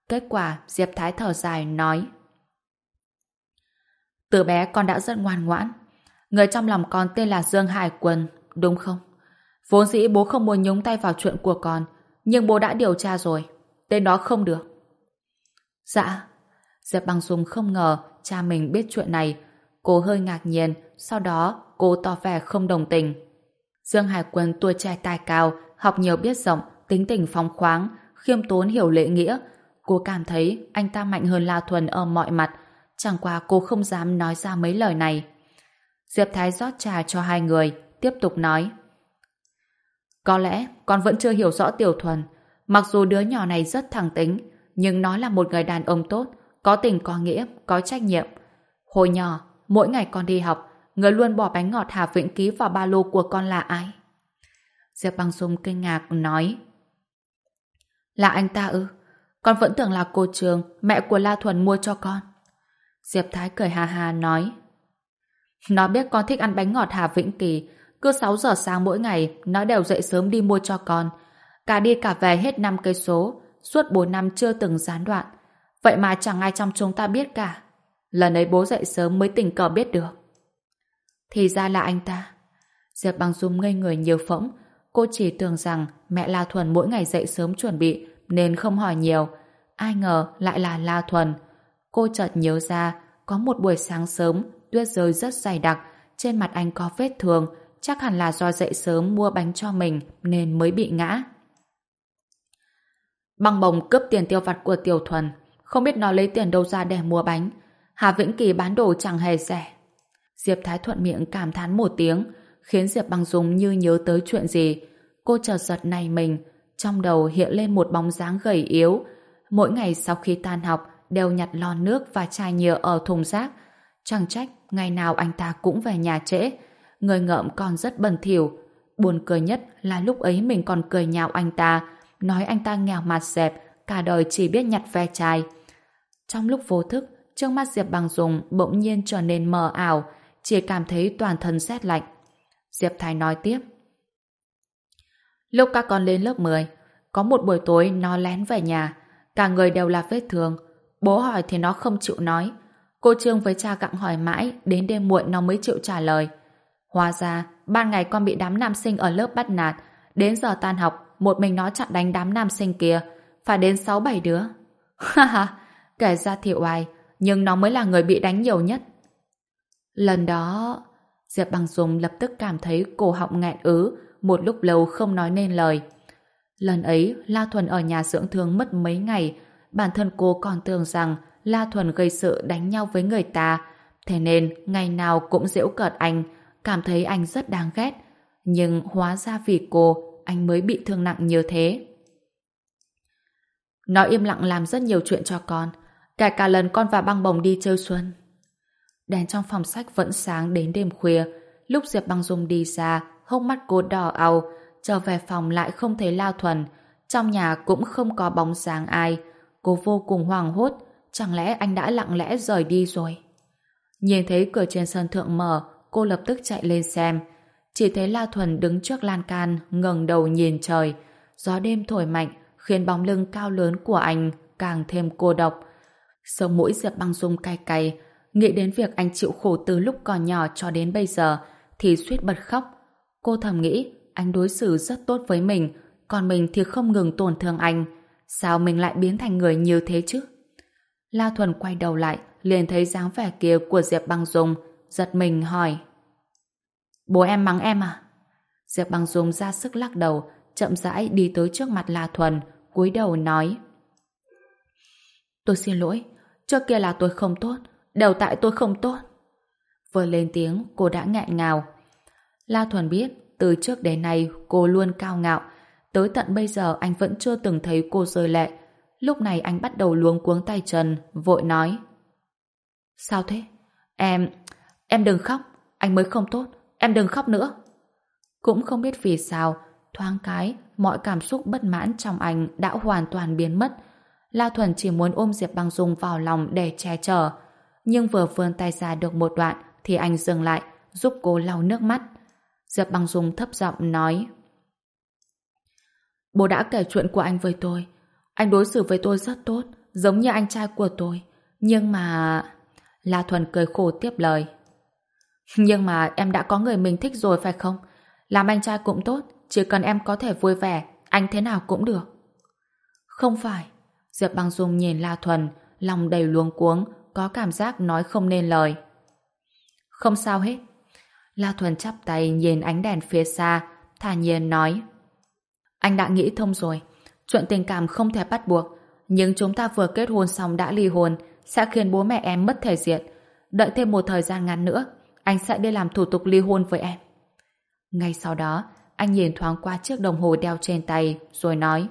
Kết quả Diệp Thái thở dài nói. Từ bé con đã rất ngoan ngoãn. Người trong lòng con tên là Dương Hải Quân, đúng không? Vốn dĩ bố không muốn nhúng tay vào chuyện của con, nhưng bố đã điều tra rồi. Tên đó không được. Dạ. Diệp Băng Dung không ngờ cha mình biết chuyện này. Cô hơi ngạc nhiên, sau đó cô tỏ vẻ không đồng tình. Dương Hải Quân tuổi trẻ tài cao, học nhiều biết rộng, tính tình phóng khoáng, khiêm tốn hiểu lễ nghĩa. Cô cảm thấy anh ta mạnh hơn La Thuần ở mọi mặt, chẳng qua cô không dám nói ra mấy lời này. Diệp Thái rót trà cho hai người, tiếp tục nói. Có lẽ con vẫn chưa hiểu rõ Tiểu Thuần. Mặc dù đứa nhỏ này rất thẳng tính, nhưng nó là một người đàn ông tốt, có tình có nghĩa, có trách nhiệm. Hồi nhỏ, mỗi ngày con đi học, người luôn bỏ bánh ngọt Hà Vĩnh Ký vào ba lô của con là ai? Diệp Băng Dung kinh ngạc nói. Là anh ta ư? Con vẫn tưởng là cô Trường, mẹ của La Thuần mua cho con. Diệp Thái cười hà hà nói. Nó biết con thích ăn bánh ngọt Hà Vĩnh Kỳ, cứ 6 giờ sáng mỗi ngày nó đều dậy sớm đi mua cho con. Cả đi cả về hết 5 cây số, suốt 4 năm chưa từng gián đoạn. Vậy mà chẳng ai trong chúng ta biết cả. Lần ấy bố dậy sớm mới tình cờ biết được. Thì ra là anh ta. Diệp Bằng Dung ngây người nhiều phỗng. Cô chỉ tưởng rằng mẹ La Thuần mỗi ngày dậy sớm chuẩn bị, nên không hỏi nhiều. Ai ngờ lại là La Thuần. Cô chợt nhớ ra, có một buổi sáng sớm, tuyết rơi rất dày đặc trên mặt anh có vết thương chắc hẳn là do dậy sớm mua bánh cho mình, nên mới bị ngã. Băng bồng cướp tiền tiêu vặt của Tiểu Thuần không biết nó lấy tiền đâu ra để mua bánh. Hà Vĩnh Kỳ bán đồ chẳng hề rẻ. Diệp Thái thuận miệng cảm thán một tiếng khiến Diệp Băng Dung như nhớ tới chuyện gì. Cô chợt giật này mình trong đầu hiện lên một bóng dáng gầy yếu. Mỗi ngày sau khi tan học đều nhặt lon nước và chai nhựa ở thùng rác. Chẳng trách ngày nào anh ta cũng về nhà trễ người ngợm còn rất bẩn thỉu. Buồn cười nhất là lúc ấy mình còn cười nhạo anh ta, nói anh ta nghèo mặt dẹp, cả đời chỉ biết nhặt ve chai. Trong lúc vô thức, trước mắt Diệp Bằng Dùng bỗng nhiên trở nên mờ ảo, chỉ cảm thấy toàn thân rét lạnh. Diệp Thái nói tiếp. Lúc các con lên lớp 10, có một buổi tối nó lén về nhà, cả người đều là vết thương. Bố hỏi thì nó không chịu nói. Cô Trương với cha gặng hỏi mãi, đến đêm muộn nó mới chịu trả lời. Hóa ra, ban ngày con bị đám nam sinh ở lớp bắt nạt. Đến giờ tan học, một mình nó chặn đánh đám nam sinh kia. Phải đến 6-7 đứa. *laughs* Ha ha, kể ra thì oai, nhưng nó mới là người bị đánh nhiều nhất. Lần đó, Diệp Bằng Dung lập tức cảm thấy cổ họng nghẹn ứ, một lúc lâu không nói nên lời. Lần ấy, La Thuần ở nhà dưỡng thương mất mấy ngày, bản thân cô còn tưởng rằng La Thuần gây sự đánh nhau với người ta, thế nên ngày nào cũng giễu cợt anh, cảm thấy anh rất đáng ghét. Nhưng hóa ra vì cô, anh mới bị thương nặng như thế. Nó im lặng làm rất nhiều chuyện cho con, kể cả lần con và băng bồng đi chơi xuân. Đèn trong phòng sách vẫn sáng đến đêm khuya. Lúc Diệp Băng Dung đi ra, hốc mắt cô đỏ ao, trở về phòng lại không thấy Lao Thuần. Trong nhà cũng không có bóng dáng ai. Cô vô cùng hoảng hốt, chẳng lẽ anh đã lặng lẽ rời đi rồi? Nhìn thấy cửa trên sân thượng mở, cô lập tức chạy lên xem. Chỉ thấy lao Thuần đứng trước lan can, ngẩng đầu nhìn trời. Gió đêm thổi mạnh, khiến bóng lưng cao lớn của anh càng thêm cô độc. Sống mũi Diệp băng dung cay cay, nghĩ đến việc anh chịu khổ từ lúc còn nhỏ cho đến bây giờ, thì suýt bật khóc. Cô thầm nghĩ, anh đối xử rất tốt với mình, còn mình thì không ngừng tổn thương anh. Sao mình lại biến thành người như thế chứ? La Thuần quay đầu lại, liền thấy dáng vẻ kia của Diệp Băng Dung, giật mình hỏi. Bố em mắng em à? Diệp Băng Dung ra sức lắc đầu, chậm rãi đi tới trước mặt La Thuần, cúi đầu nói. Tôi xin lỗi, trước kia là tôi không tốt, đều tại tôi không tốt. Vừa lên tiếng, cô đã nghẹn ngào. La Thuần biết, từ trước đến nay cô luôn cao ngạo. Tới tận bây giờ anh vẫn chưa từng thấy cô rơi lệ. Lúc này anh bắt đầu luống cuống tay chân, vội nói. Sao thế? Em... Em đừng khóc. Anh mới không tốt. Em đừng khóc nữa. Cũng không biết vì sao, thoáng cái, mọi cảm xúc bất mãn trong anh đã hoàn toàn biến mất. La Thuần chỉ muốn ôm Diệp Băng Dung vào lòng để che chở. Nhưng vừa vươn tay ra được một đoạn thì anh dừng lại, giúp cô lau nước mắt. Diệp Băng Dung thấp giọng nói Bố đã kể chuyện của anh với tôi. Anh đối xử với tôi rất tốt, giống như anh trai của tôi. Nhưng mà... La Thuần cười khổ tiếp lời. *laughs* Nhưng mà em đã có người mình thích rồi phải không? Làm anh trai cũng tốt, chỉ cần em có thể vui vẻ, anh thế nào cũng được. Không phải. Diệp Băng Dung nhìn La Thuần, lòng đầy luống cuống, có cảm giác nói không nên lời. Không sao hết. La Thuần chắp tay nhìn ánh đèn phía xa, thản nhiên nói. Anh đã nghĩ thông rồi. Chuyện tình cảm không thể bắt buộc, nhưng chúng ta vừa kết hôn xong đã ly hôn, sẽ khiến bố mẹ em mất thể diện. Đợi thêm một thời gian ngắn nữa, anh sẽ đi làm thủ tục ly hôn với em. Ngay sau đó, anh nhìn thoáng qua chiếc đồng hồ đeo trên tay, rồi nói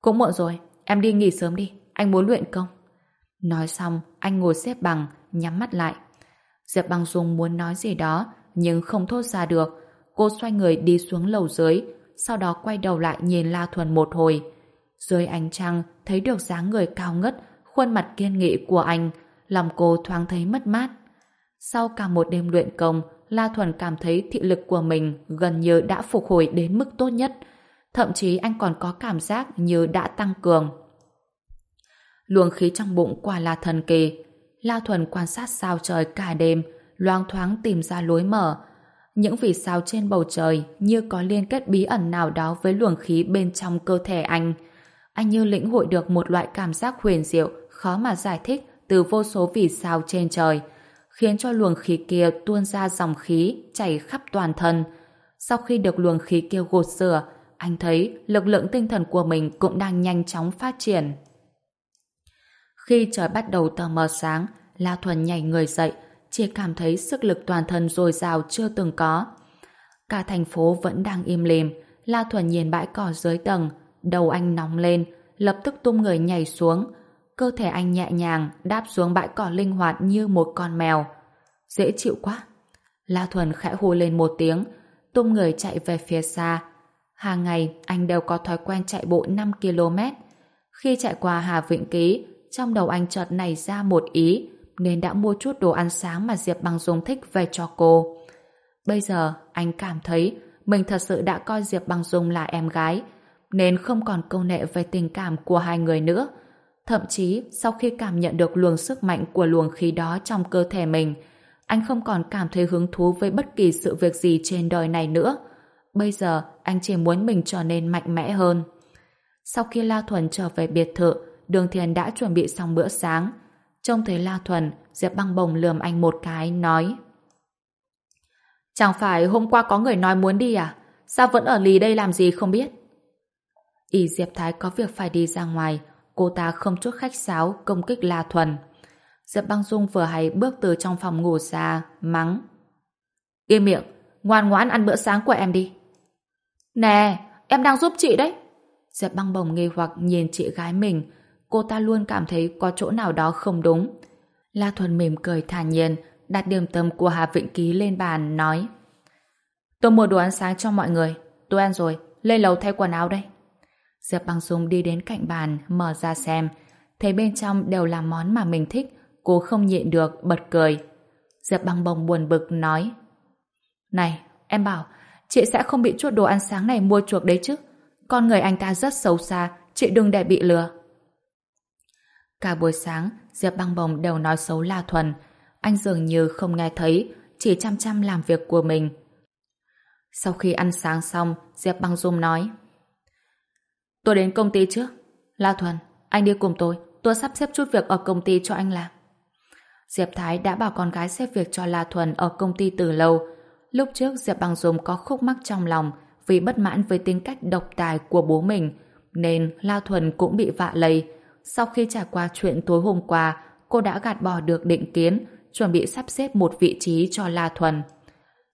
Cũng muộn rồi, em đi nghỉ sớm đi, anh muốn luyện công. Nói xong, anh ngồi xếp bằng, nhắm mắt lại. Diệp Băng Dung muốn nói gì đó, nhưng không thốt ra được. Cô xoay người đi xuống lầu dưới, sau đó quay đầu lại nhìn La Thuần một hồi. Dưới ánh trăng, thấy được dáng người cao ngất, khuôn mặt kiên nghị của anh, lòng cô thoáng thấy mất mát. Sau cả một đêm luyện công, La Thuần cảm thấy thị lực của mình gần như đã phục hồi đến mức tốt nhất. Thậm chí anh còn có cảm giác như đã tăng cường. Luồng khí trong bụng quả là thần kỳ. La Thuần quan sát sao trời cả đêm, loang thoáng tìm ra lối mở. Những vì sao trên bầu trời như có liên kết bí ẩn nào đó với luồng khí bên trong cơ thể anh. Anh như lĩnh hội được một loại cảm giác huyền diệu, khó mà giải thích từ vô số vì sao trên trời, khiến cho luồng khí kia tuôn ra dòng khí chảy khắp toàn thân. Sau khi được luồng khí kia gột rửa, anh thấy lực lượng tinh thần của mình cũng đang nhanh chóng phát triển. Khi trời bắt đầu tờ mờ sáng, La Thuần nhảy người dậy, chỉ cảm thấy sức lực toàn thân dồi dào chưa từng có. Cả thành phố vẫn đang im lìm, La Thuần nhìn bãi cỏ dưới tầng, đầu anh nóng lên, lập tức tung người nhảy xuống. Cơ thể anh nhẹ nhàng đáp xuống bãi cỏ linh hoạt như một con mèo. Dễ chịu quá. La Thuần khẽ hô lên một tiếng, tung người chạy về phía xa. Hàng ngày anh đều có thói quen chạy bộ 5 km. Khi chạy qua Hà Vịnh Ký, trong đầu anh chợt nảy ra một ý, nên đã mua chút đồ ăn sáng mà Diệp Băng Dung thích về cho cô. Bây giờ anh cảm thấy mình thật sự đã coi Diệp Băng Dung là em gái, nên không còn câu nệ về tình cảm của hai người nữa. Thậm chí sau khi cảm nhận được luồng sức mạnh của luồng khí đó trong cơ thể mình, anh không còn cảm thấy hứng thú với bất kỳ sự việc gì trên đời này nữa. Bây giờ anh chỉ muốn mình trở nên mạnh mẽ hơn. Sau khi La Thuần trở về biệt thự, Đường Thiền đã chuẩn bị xong bữa sáng. Trông thấy La Thuần, Diệp băng bồng lườm anh một cái, nói Chẳng phải hôm qua có người nói muốn đi à? Sao vẫn ở lì đây làm gì không biết? ỷ Diệp Thái có việc phải đi ra ngoài, cô ta không chút khách sáo công kích La Thuần. Diệp băng dung vừa hay bước từ trong phòng ngủ ra, mắng. Im miệng, ngoan ngoãn ăn bữa sáng của em đi. Nè, em đang giúp chị đấy. Diệp băng bồng nghi hoặc nhìn chị gái mình, cô ta luôn cảm thấy có chỗ nào đó không đúng. La Thuần mỉm cười thản nhiên, đặt điểm tâm của Hà Vịnh Ký lên bàn, nói Tôi mua đồ ăn sáng cho mọi người. Tôi ăn rồi, lên lầu thay quần áo đây. Diệp Băng Dung đi đến cạnh bàn, mở ra xem. Thấy bên trong đều là món mà mình thích, cô không nhịn được, bật cười. Diệp Băng Bồng buồn bực, nói Này, em bảo, chị sẽ không bị chút đồ ăn sáng này mua chuộc đấy chứ. Con người anh ta rất xấu xa, chị đừng để bị lừa. Cả buổi sáng, Diệp Băng Bồng đều nói xấu La Thuần. Anh dường như không nghe thấy, chỉ chăm chăm làm việc của mình. Sau khi ăn sáng xong, Diệp Băng Dung nói Tôi đến công ty trước. La Thuần, anh đi cùng tôi. Tôi sắp xếp chút việc ở công ty cho anh làm. Diệp Thái đã bảo con gái xếp việc cho La Thuần ở công ty từ lâu. Lúc trước Diệp Băng Dung có khúc mắc trong lòng vì bất mãn với tính cách độc tài của bố mình, nên La Thuần cũng bị vạ lây. Sau khi trải qua chuyện tối hôm qua, cô đã gạt bỏ được định kiến, chuẩn bị sắp xếp một vị trí cho La Thuần.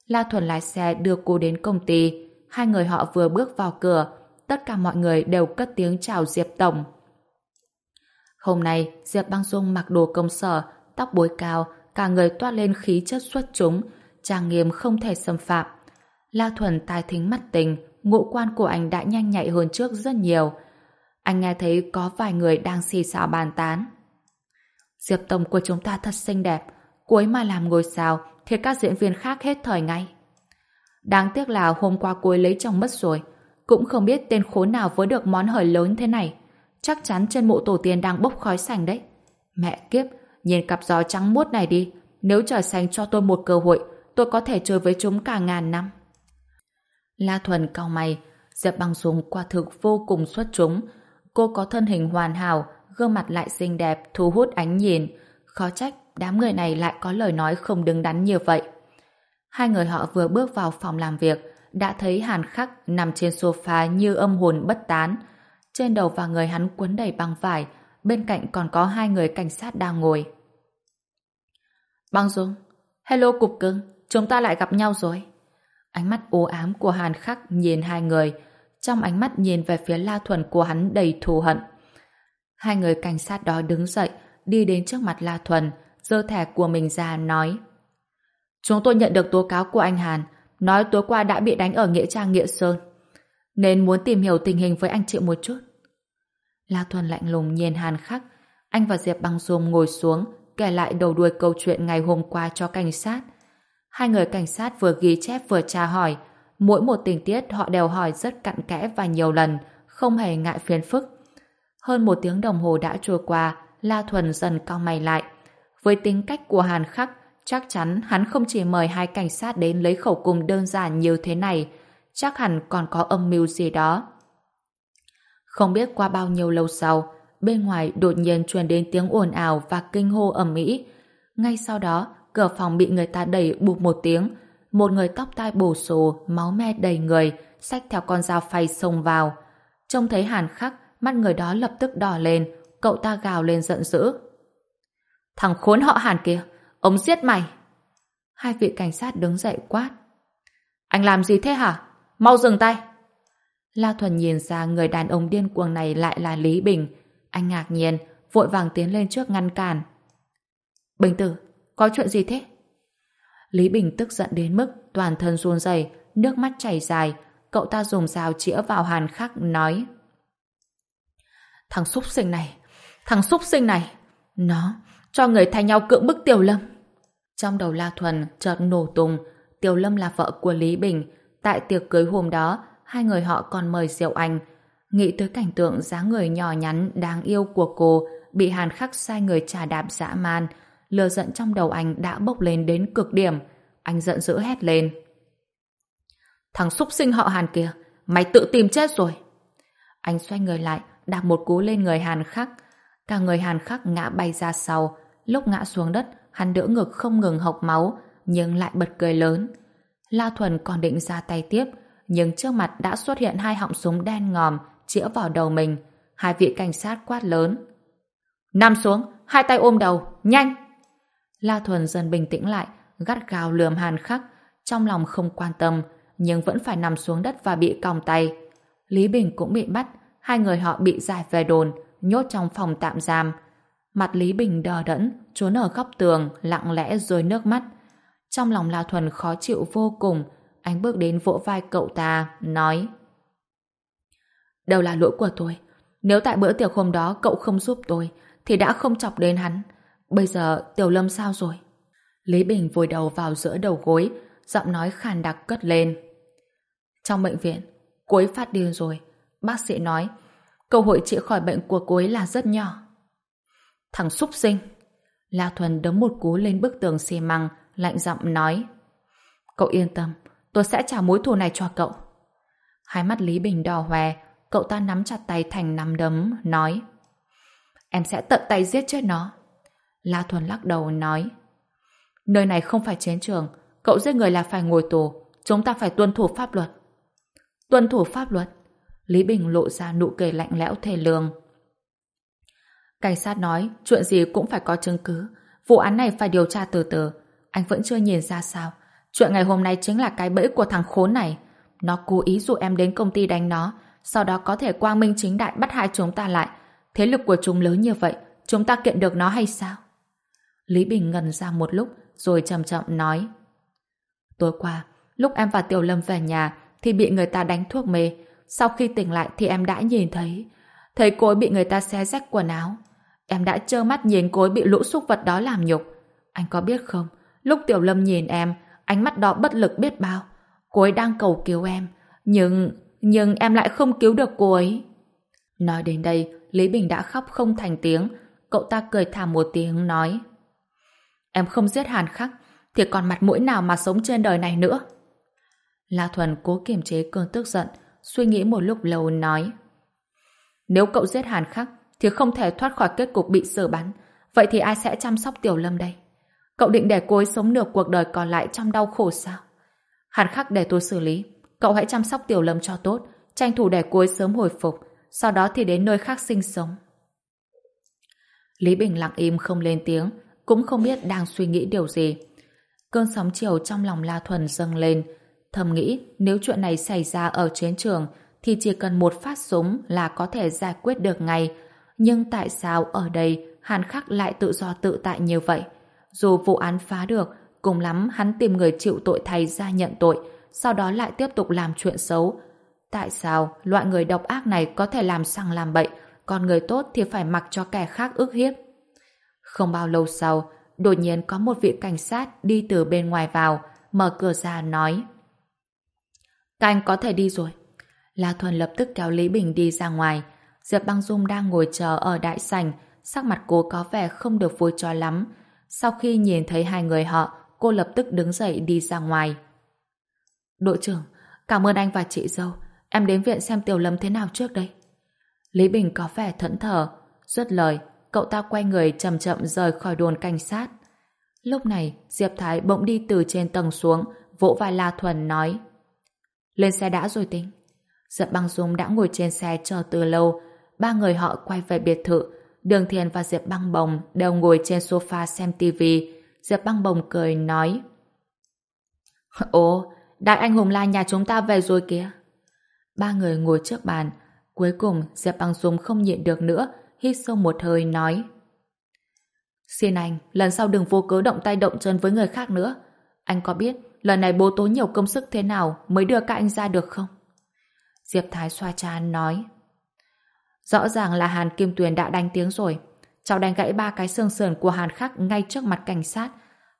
La Thuần lái xe đưa cô đến công ty. Hai người họ vừa bước vào cửa, tất cả mọi người đều cất tiếng chào Diệp Tổng. Hôm nay, Diệp Băng Dung mặc đồ công sở, tóc búi cao, cả người toát lên khí chất xuất chúng, trang nghiêm không thể xâm phạm. La Thuần tai thính mắt tình, ngũ quan của anh đã nhanh nhạy hơn trước rất nhiều. Anh nghe thấy có vài người đang xì xào bàn tán. Diệp Tổng của chúng ta thật xinh đẹp, cuối mà làm ngôi sao thì các diễn viên khác hết thời ngay. Đáng tiếc là hôm qua cô ấy lấy chồng mất rồi, cũng không biết tên khốn nào với được món hời lớn thế này. Chắc chắn trên mộ tổ tiên đang bốc khói sành đấy. Mẹ kiếp, nhìn cặp gió trắng muốt này đi, nếu trời xanh cho tôi một cơ hội, tôi có thể chơi với chúng cả ngàn năm. La Thuần cau mày, Diệp Băng Dung qua thực vô cùng xuất chúng. Cô có thân hình hoàn hảo, gương mặt lại xinh đẹp, thu hút ánh nhìn. Khó trách đám người này lại có lời nói không đứng đắn như vậy. Hai người họ vừa bước vào phòng làm việc, đã thấy Hàn Khắc nằm trên sofa như âm hồn bất tán. Trên đầu và người hắn cuốn đầy băng vải, bên cạnh còn có hai người cảnh sát đang ngồi. Băng Dung, hello cục cưng, chúng ta lại gặp nhau rồi. Ánh mắt u ám của Hàn Khắc nhìn hai người, trong ánh mắt nhìn về phía La Thuần của hắn đầy thù hận. Hai người cảnh sát đó đứng dậy, đi đến trước mặt La Thuần, giơ thẻ của mình ra nói Chúng tôi nhận được tố cáo của anh Hàn, nói tối qua đã bị đánh ở Nghĩa Trang Nghĩa Sơn, nên muốn tìm hiểu tình hình với anh chị một chút. La Thuần lạnh lùng nhìn Hàn Khắc, anh và Diệp Băng Dung ngồi xuống, kể lại đầu đuôi câu chuyện ngày hôm qua cho cảnh sát. Hai người cảnh sát vừa ghi chép vừa tra hỏi, mỗi một tình tiết họ đều hỏi rất cặn kẽ và nhiều lần, không hề ngại phiền phức. Hơn một tiếng đồng hồ đã trôi qua, La Thuần dần cau mày lại. Với tính cách của Hàn Khắc, chắc chắn hắn không chỉ mời hai cảnh sát đến lấy khẩu cung đơn giản như thế này, chắc hẳn còn có âm mưu gì đó. Không biết qua bao nhiêu lâu sau, bên ngoài đột nhiên truyền đến tiếng ồn ào và kinh hô ầm ĩ. Ngay sau đó, cửa phòng bị người ta đẩy bụp một tiếng, một người tóc tai bổ xù, máu me đầy người, xách theo con dao phay xông vào. Trông thấy Hàn Khắc, mắt người đó lập tức đỏ lên, cậu ta gào lên giận dữ. Thằng khốn họ Hàn kia, ông giết mày! Hai vị cảnh sát đứng dậy quát. Anh làm gì thế hả? Mau dừng tay! La Thuần nhìn ra người đàn ông điên cuồng này lại là Lý Bình. Anh ngạc nhiên, vội vàng tiến lên trước ngăn cản. Bình tử, có chuyện gì thế? Lý Bình tức giận đến mức toàn thân run rẩy, nước mắt chảy dài, cậu ta dùng dao chĩa vào Hàn Khắc nói: "Thằng súc sinh này, thằng súc sinh này, nó cho người thay nhau cưỡng bức Tiểu Lâm." Trong đầu La Thuần chợt nổ tung, Tiểu Lâm là vợ của Lý Bình, tại tiệc cưới hôm đó, hai người họ còn mời rượu anh. Nghĩ tới cảnh tượng dáng người nhỏ nhắn đáng yêu của cô bị Hàn Khắc sai người trà đạp dã man, lừa giận trong đầu anh đã bốc lên đến cực điểm. Anh giận dữ hét lên. Thằng súc sinh họ Hàn kia, mày tự tìm chết rồi. Anh xoay người lại, đạp một cú lên người Hàn Khắc. Cả người Hàn Khắc ngã bay ra sau. Lúc ngã xuống đất, hắn đỡ ngực không ngừng hộc máu, nhưng lại bật cười lớn. La Thuần còn định ra tay tiếp, nhưng trước mặt đã xuất hiện hai họng súng đen ngòm chĩa vào đầu mình. Hai vị cảnh sát quát lớn. Nằm xuống, hai tay ôm đầu, nhanh! La Thuần dần bình tĩnh lại, gắt gao lườm Hàn Khắc, trong lòng không quan tâm, nhưng vẫn phải nằm xuống đất và bị còng tay. Lý Bình cũng bị bắt, hai người họ bị giải về đồn, nhốt trong phòng tạm giam. Mặt Lý Bình đờ đẫn, trốn ở góc tường, lặng lẽ rơi nước mắt. Trong lòng La Thuần khó chịu vô cùng, anh bước đến vỗ vai cậu ta, nói Đều là lỗi của tôi. Nếu tại bữa tiệc hôm đó cậu không giúp tôi, thì đã không chọc đến hắn. Bây giờ Tiểu Lâm sao rồi? Lý Bình vùi đầu vào giữa đầu gối, giọng nói khàn đặc cất lên. Trong bệnh viện, cuối phát điên rồi. Bác sĩ nói, cơ hội chữa khỏi bệnh của cuối là rất nhỏ. Thằng súc sinh. La Thuần đấm một cú lên bức tường xi măng, lạnh giọng nói. Cậu yên tâm, tôi sẽ trả mối thù này cho cậu. Hai mắt Lý Bình đỏ hoe, cậu ta nắm chặt tay thành nắm đấm, nói. Em sẽ tận tay giết chết nó. La Thuần lắc đầu nói. Nơi này không phải chiến trường, cậu giết người là phải ngồi tù, chúng ta phải tuân thủ pháp luật. Tuân thủ pháp luật? Lý Bình lộ ra nụ cười lạnh lẽo thề lương. Cảnh sát nói chuyện gì cũng phải có chứng cứ, Vụ án này phải điều tra từ từ. Anh vẫn chưa nhìn ra sao. Chuyện ngày hôm nay chính là cái bẫy của thằng khốn này. Nó cố ý dụ em đến công ty đánh nó, sau đó có thể quang minh chính đại bắt hai chúng ta lại. Thế lực của chúng lớn như vậy, chúng ta kiện được nó hay sao? Lý Bình ngần ra một lúc, rồi chậm chậm nói. Tối qua, lúc em và Tiểu Lâm về nhà, thì bị người ta đánh thuốc mê. Sau khi tỉnh lại thì em đã nhìn thấy, thấy cô ấy bị người ta xé rách quần áo. Em đã trơ mắt nhìn cô ấy bị lũ xúc vật đó làm nhục. Anh có biết không, lúc Tiểu Lâm nhìn em, ánh mắt đó bất lực biết bao. Cô ấy đang cầu cứu em, nhưng... nhưng em lại không cứu được cô ấy. Nói đến đây, Lý Bình đã khóc không thành tiếng. Cậu ta cười thảm một tiếng nói Em không giết Hàn Khắc thì còn mặt mũi nào mà sống trên đời này nữa. La Thuần cố kiềm chế cơn tức giận, suy nghĩ một lúc lâu nói Nếu cậu giết Hàn Khắc thì không thể thoát khỏi kết cục bị xử bắn. Vậy thì ai sẽ chăm sóc Tiểu Lâm đây? Cậu định để cô ấy sống nửa cuộc đời còn lại trong đau khổ sao? Hàn Khắc để tôi xử lý. Cậu hãy chăm sóc Tiểu Lâm cho tốt, tranh thủ để cô ấy sớm hồi phục, sau đó thì đến nơi khác sinh sống. Lý Bình lặng im không lên tiếng, cũng không biết đang suy nghĩ điều gì. Cơn sóng chiều trong lòng La Thuần dâng lên, thầm nghĩ nếu chuyện này xảy ra ở chiến trường thì chỉ cần một phát súng là có thể giải quyết được ngay. Nhưng tại sao ở đây Hàn Khắc lại tự do tự tại như vậy? Dù vụ án phá được, cùng lắm hắn tìm người chịu tội thay ra nhận tội, sau đó lại tiếp tục làm chuyện xấu. Tại sao loại người độc ác này có thể làm sang làm bậy, còn người tốt thì phải mặc cho kẻ khác ức hiếp? Không bao lâu sau, đột nhiên có một vị cảnh sát đi từ bên ngoài vào, mở cửa ra nói Các anh có thể đi rồi. La Thuần lập tức kéo Lý Bình đi ra ngoài. Diệp Băng Dung đang ngồi chờ ở đại sảnh, sắc mặt cô có vẻ không được vui cho lắm. Sau khi nhìn thấy hai người họ, cô lập tức đứng dậy đi ra ngoài. Đội trưởng, cảm ơn anh và chị dâu. Em đến viện xem Tiểu Lâm thế nào trước đây. Lý Bình có vẻ thẫn thờ, rớt lời, cậu ta quay người chậm chậm rời khỏi đồn cảnh sát. Lúc này, Diệp Thái bỗng đi từ trên tầng xuống, vỗ vai La Thuần nói Lên xe đã rồi tính. Diệp Băng Dung đã ngồi trên xe chờ từ lâu, ba người họ quay về biệt thự, Đường Thiền và Diệp Băng Bồng đều ngồi trên sofa xem tivi. Diệp Băng Bồng cười nói Ồ, đại anh hùng la nhà chúng ta về rồi kìa. Ba người ngồi trước bàn, cuối cùng Diệp Băng Dung không nhịn được nữa, hít sâu một hơi nói Xin anh, lần sau đừng vô cớ động tay động chân với người khác nữa. Anh có biết lần này bố tốn nhiều công sức thế nào mới đưa các anh ra được không? Diệp Thái xoa chán nói Rõ ràng là Hàn Kim Tuyền đã đánh tiếng rồi. Cháu đánh gãy ba cái xương sườn của Hàn Khắc ngay trước mặt cảnh sát.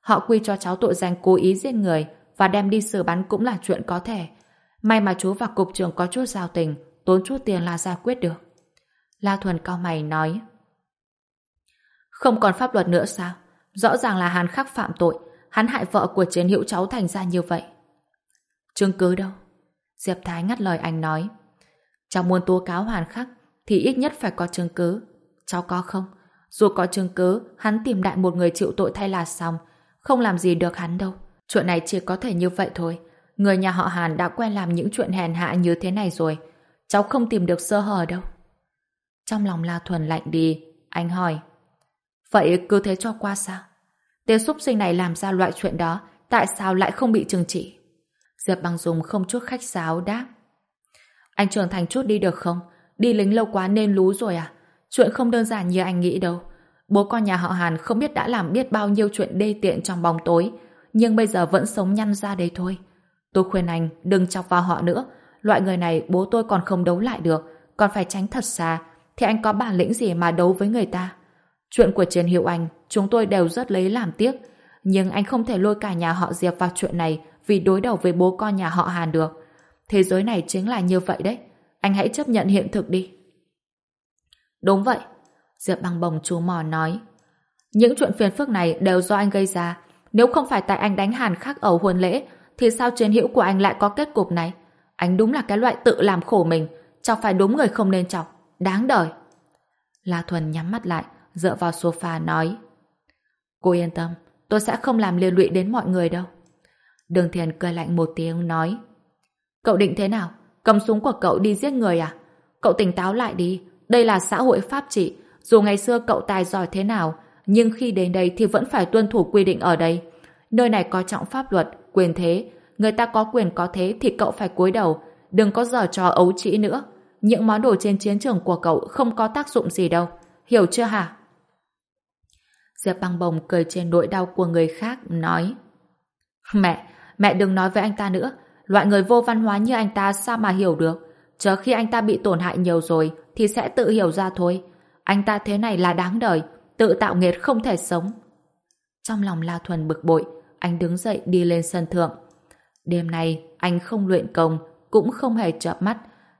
Họ quy cho cháu tội danh cố ý giết người và đem đi xử bắn cũng là chuyện có thể. May mà chú và cục trưởng có chút giao tình, tốn chút tiền là giải quyết được. La Thuần cao mày nói Không còn pháp luật nữa sao? Rõ ràng là hắn Khắc phạm tội, hắn hại vợ của chiến hữu cháu thành ra như vậy. Chứng cứ đâu? Diệp Thái ngắt lời anh nói Cháu muốn tố cáo Hàn Khắc thì ít nhất phải có chứng cứ. Cháu có không? Dù có chứng cứ, hắn tìm đại một người chịu tội thay là xong. Không làm gì được hắn đâu. Chuyện này chỉ có thể như vậy thôi. Người nhà họ Hàn đã quen làm những chuyện hèn hạ như thế này rồi. Cháu không tìm được sơ hở đâu. Trong lòng La Thuần lạnh đi, anh hỏi. Vậy cứ thế cho qua sao? Tên xúc sinh này làm ra loại chuyện đó, tại sao lại không bị trừng trị? Diệp Băng Dung không chút khách sáo đáp. Anh trưởng thành chút đi được không? Đi lính lâu quá nên lú rồi à? Chuyện không đơn giản như anh nghĩ đâu. Bố con nhà họ Hàn không biết đã làm biết bao nhiêu chuyện đê tiện trong bóng tối, nhưng bây giờ vẫn sống nhăn ra đây thôi. Tôi khuyên anh đừng chọc vào họ nữa. Loại người này bố tôi còn không đấu lại được, còn phải tránh thật xa, thì anh có bản lĩnh gì mà đấu với người ta? Chuyện của Trần Hiệu Anh, chúng tôi đều rất lấy làm tiếc, nhưng anh không thể lôi cả nhà họ Diệp vào chuyện này vì đối đầu với bố con nhà họ Hàn được. Thế giới này chính là như vậy đấy anh hãy chấp nhận hiện thực đi. Đúng vậy, Diệp Bằng bồng chú mò nói. Những chuyện phiền phức này đều do anh gây ra. Nếu không phải tại anh đánh hàn khắc ở huân lễ, thì sao chiến hữu của anh lại có kết cục này? Anh đúng là cái loại tự làm khổ mình, chọc phải đúng người không nên chọc. Đáng đời. La Thuần nhắm mắt lại, dựa vào sofa nói. Cô yên tâm, tôi sẽ không làm liên lụy đến mọi người đâu. Đường Thiền cười lạnh một tiếng nói. Cậu định thế nào? Cầm súng của cậu đi giết người à? Cậu tỉnh táo lại đi. Đây là xã hội pháp trị. Dù ngày xưa cậu tài giỏi thế nào, nhưng khi đến đây thì vẫn phải tuân thủ quy định ở đây. Nơi này có trọng pháp luật, quyền thế. Người ta có quyền có thế thì cậu phải cúi đầu. Đừng có giở trò ấu trĩ nữa. Những món đồ trên chiến trường của cậu không có tác dụng gì đâu. Hiểu chưa hả? Diệp băng bồng cười trên nỗi đau của người khác, nói Mẹ, mẹ đừng nói với anh ta nữa. Loại người vô văn hóa như anh ta sao mà hiểu được. Chờ khi anh ta bị tổn hại nhiều rồi thì sẽ tự hiểu ra thôi. Anh ta thế này là đáng đời, tự tạo nghiệt không thể sống. Trong lòng La Thuần bực bội, anh đứng dậy đi lên sân thượng. Đêm nay, anh không luyện công, cũng không hề chợp mắt.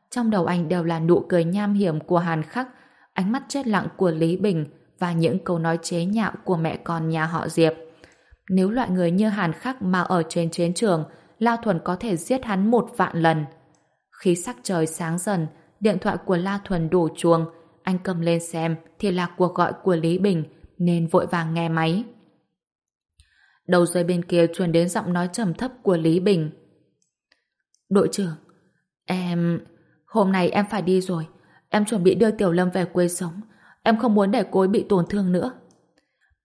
Trong đầu anh đều là nụ cười nham hiểm của Hàn Khắc, ánh mắt chết lặng của Lý Bình và những câu nói chế nhạo của mẹ con nhà họ Diệp. Nếu loại người như Hàn Khắc mà ở trên chiến trường, La Thuần có thể giết hắn một vạn lần. Khi sắc trời sáng dần, điện thoại của La Thuần đổ chuông, anh cầm lên xem thì là cuộc gọi của Lý Bình nên vội vàng nghe máy. Đầu dây bên kia truyền đến giọng nói trầm thấp của Lý Bình. Đội trưởng, em... Hôm nay em phải đi rồi. Em chuẩn bị đưa Tiểu Lâm về quê sống. Em không muốn để cô ấy bị tổn thương nữa.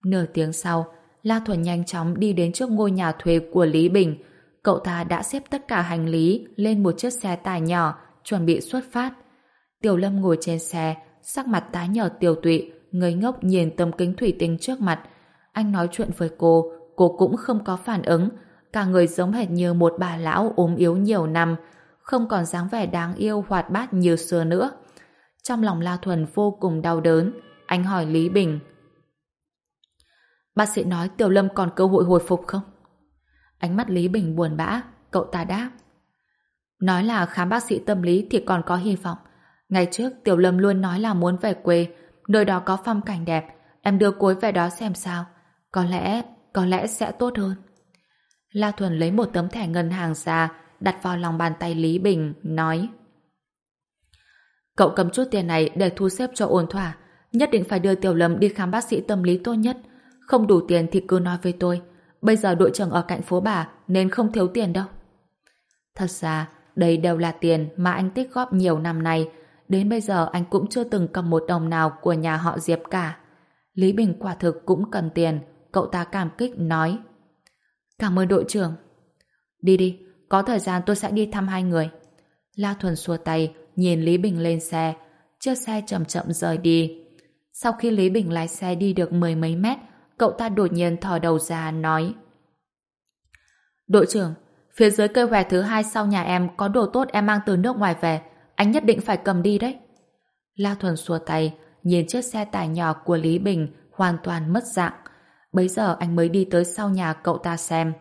Nửa tiếng sau, La Thuần nhanh chóng đi đến trước ngôi nhà thuê của Lý Bình. Cậu ta đã xếp tất cả hành lý lên một chiếc xe tải nhỏ, chuẩn bị xuất phát. Tiểu Lâm ngồi trên xe, sắc mặt tái nhợt Tiểu tụy, ngây ngốc nhìn tấm kính thủy tinh trước mặt. Anh nói chuyện với cô, cô cũng không có phản ứng, cả người giống hệt như một bà lão ốm yếu nhiều năm, không còn dáng vẻ đáng yêu hoạt bát như xưa nữa. Trong lòng La Thuần vô cùng đau đớn, anh hỏi Lý Bình. Bác sĩ nói Tiểu Lâm còn cơ hội hồi phục không? Ánh mắt Lý Bình buồn bã, cậu ta đáp. Nói là khám bác sĩ tâm lý thì còn có hy vọng. Ngày trước Tiểu Lâm luôn nói là muốn về quê, nơi đó có phong cảnh đẹp, em đưa cối về đó xem sao. Có lẽ, có lẽ sẽ tốt hơn. La Thuần lấy một tấm thẻ ngân hàng ra, đặt vào lòng bàn tay Lý Bình, nói Cậu cầm chút tiền này để thu xếp cho ổn thỏa, nhất định phải đưa Tiểu Lâm đi khám bác sĩ tâm lý tốt nhất. Không đủ tiền thì cứ nói với tôi. Bây giờ đội trưởng ở cạnh phố bà nên không thiếu tiền đâu. Thật ra, đây đều là tiền mà anh tích góp nhiều năm nay. Đến bây giờ anh cũng chưa từng cầm một đồng nào của nhà họ Diệp cả. Lý Bình quả thực cũng cần tiền. Cậu ta cảm kích nói. Cảm ơn đội trưởng. Đi đi, có thời gian tôi sẽ đi thăm hai người. La Thuần xua tay, nhìn Lý Bình lên xe. Chiếc xe chậm chậm rời đi. Sau khi Lý Bình lái xe đi được mười mấy mét, cậu ta đột nhiên thò đầu ra nói Đội trưởng, phía dưới cây hòe thứ hai sau nhà em có đồ tốt em mang từ nước ngoài về anh nhất định phải cầm đi đấy. La Thuần xua tay, nhìn chiếc xe tải nhỏ của Lý Bình hoàn toàn mất dạng. Bấy giờ anh mới đi tới sau nhà cậu ta xem.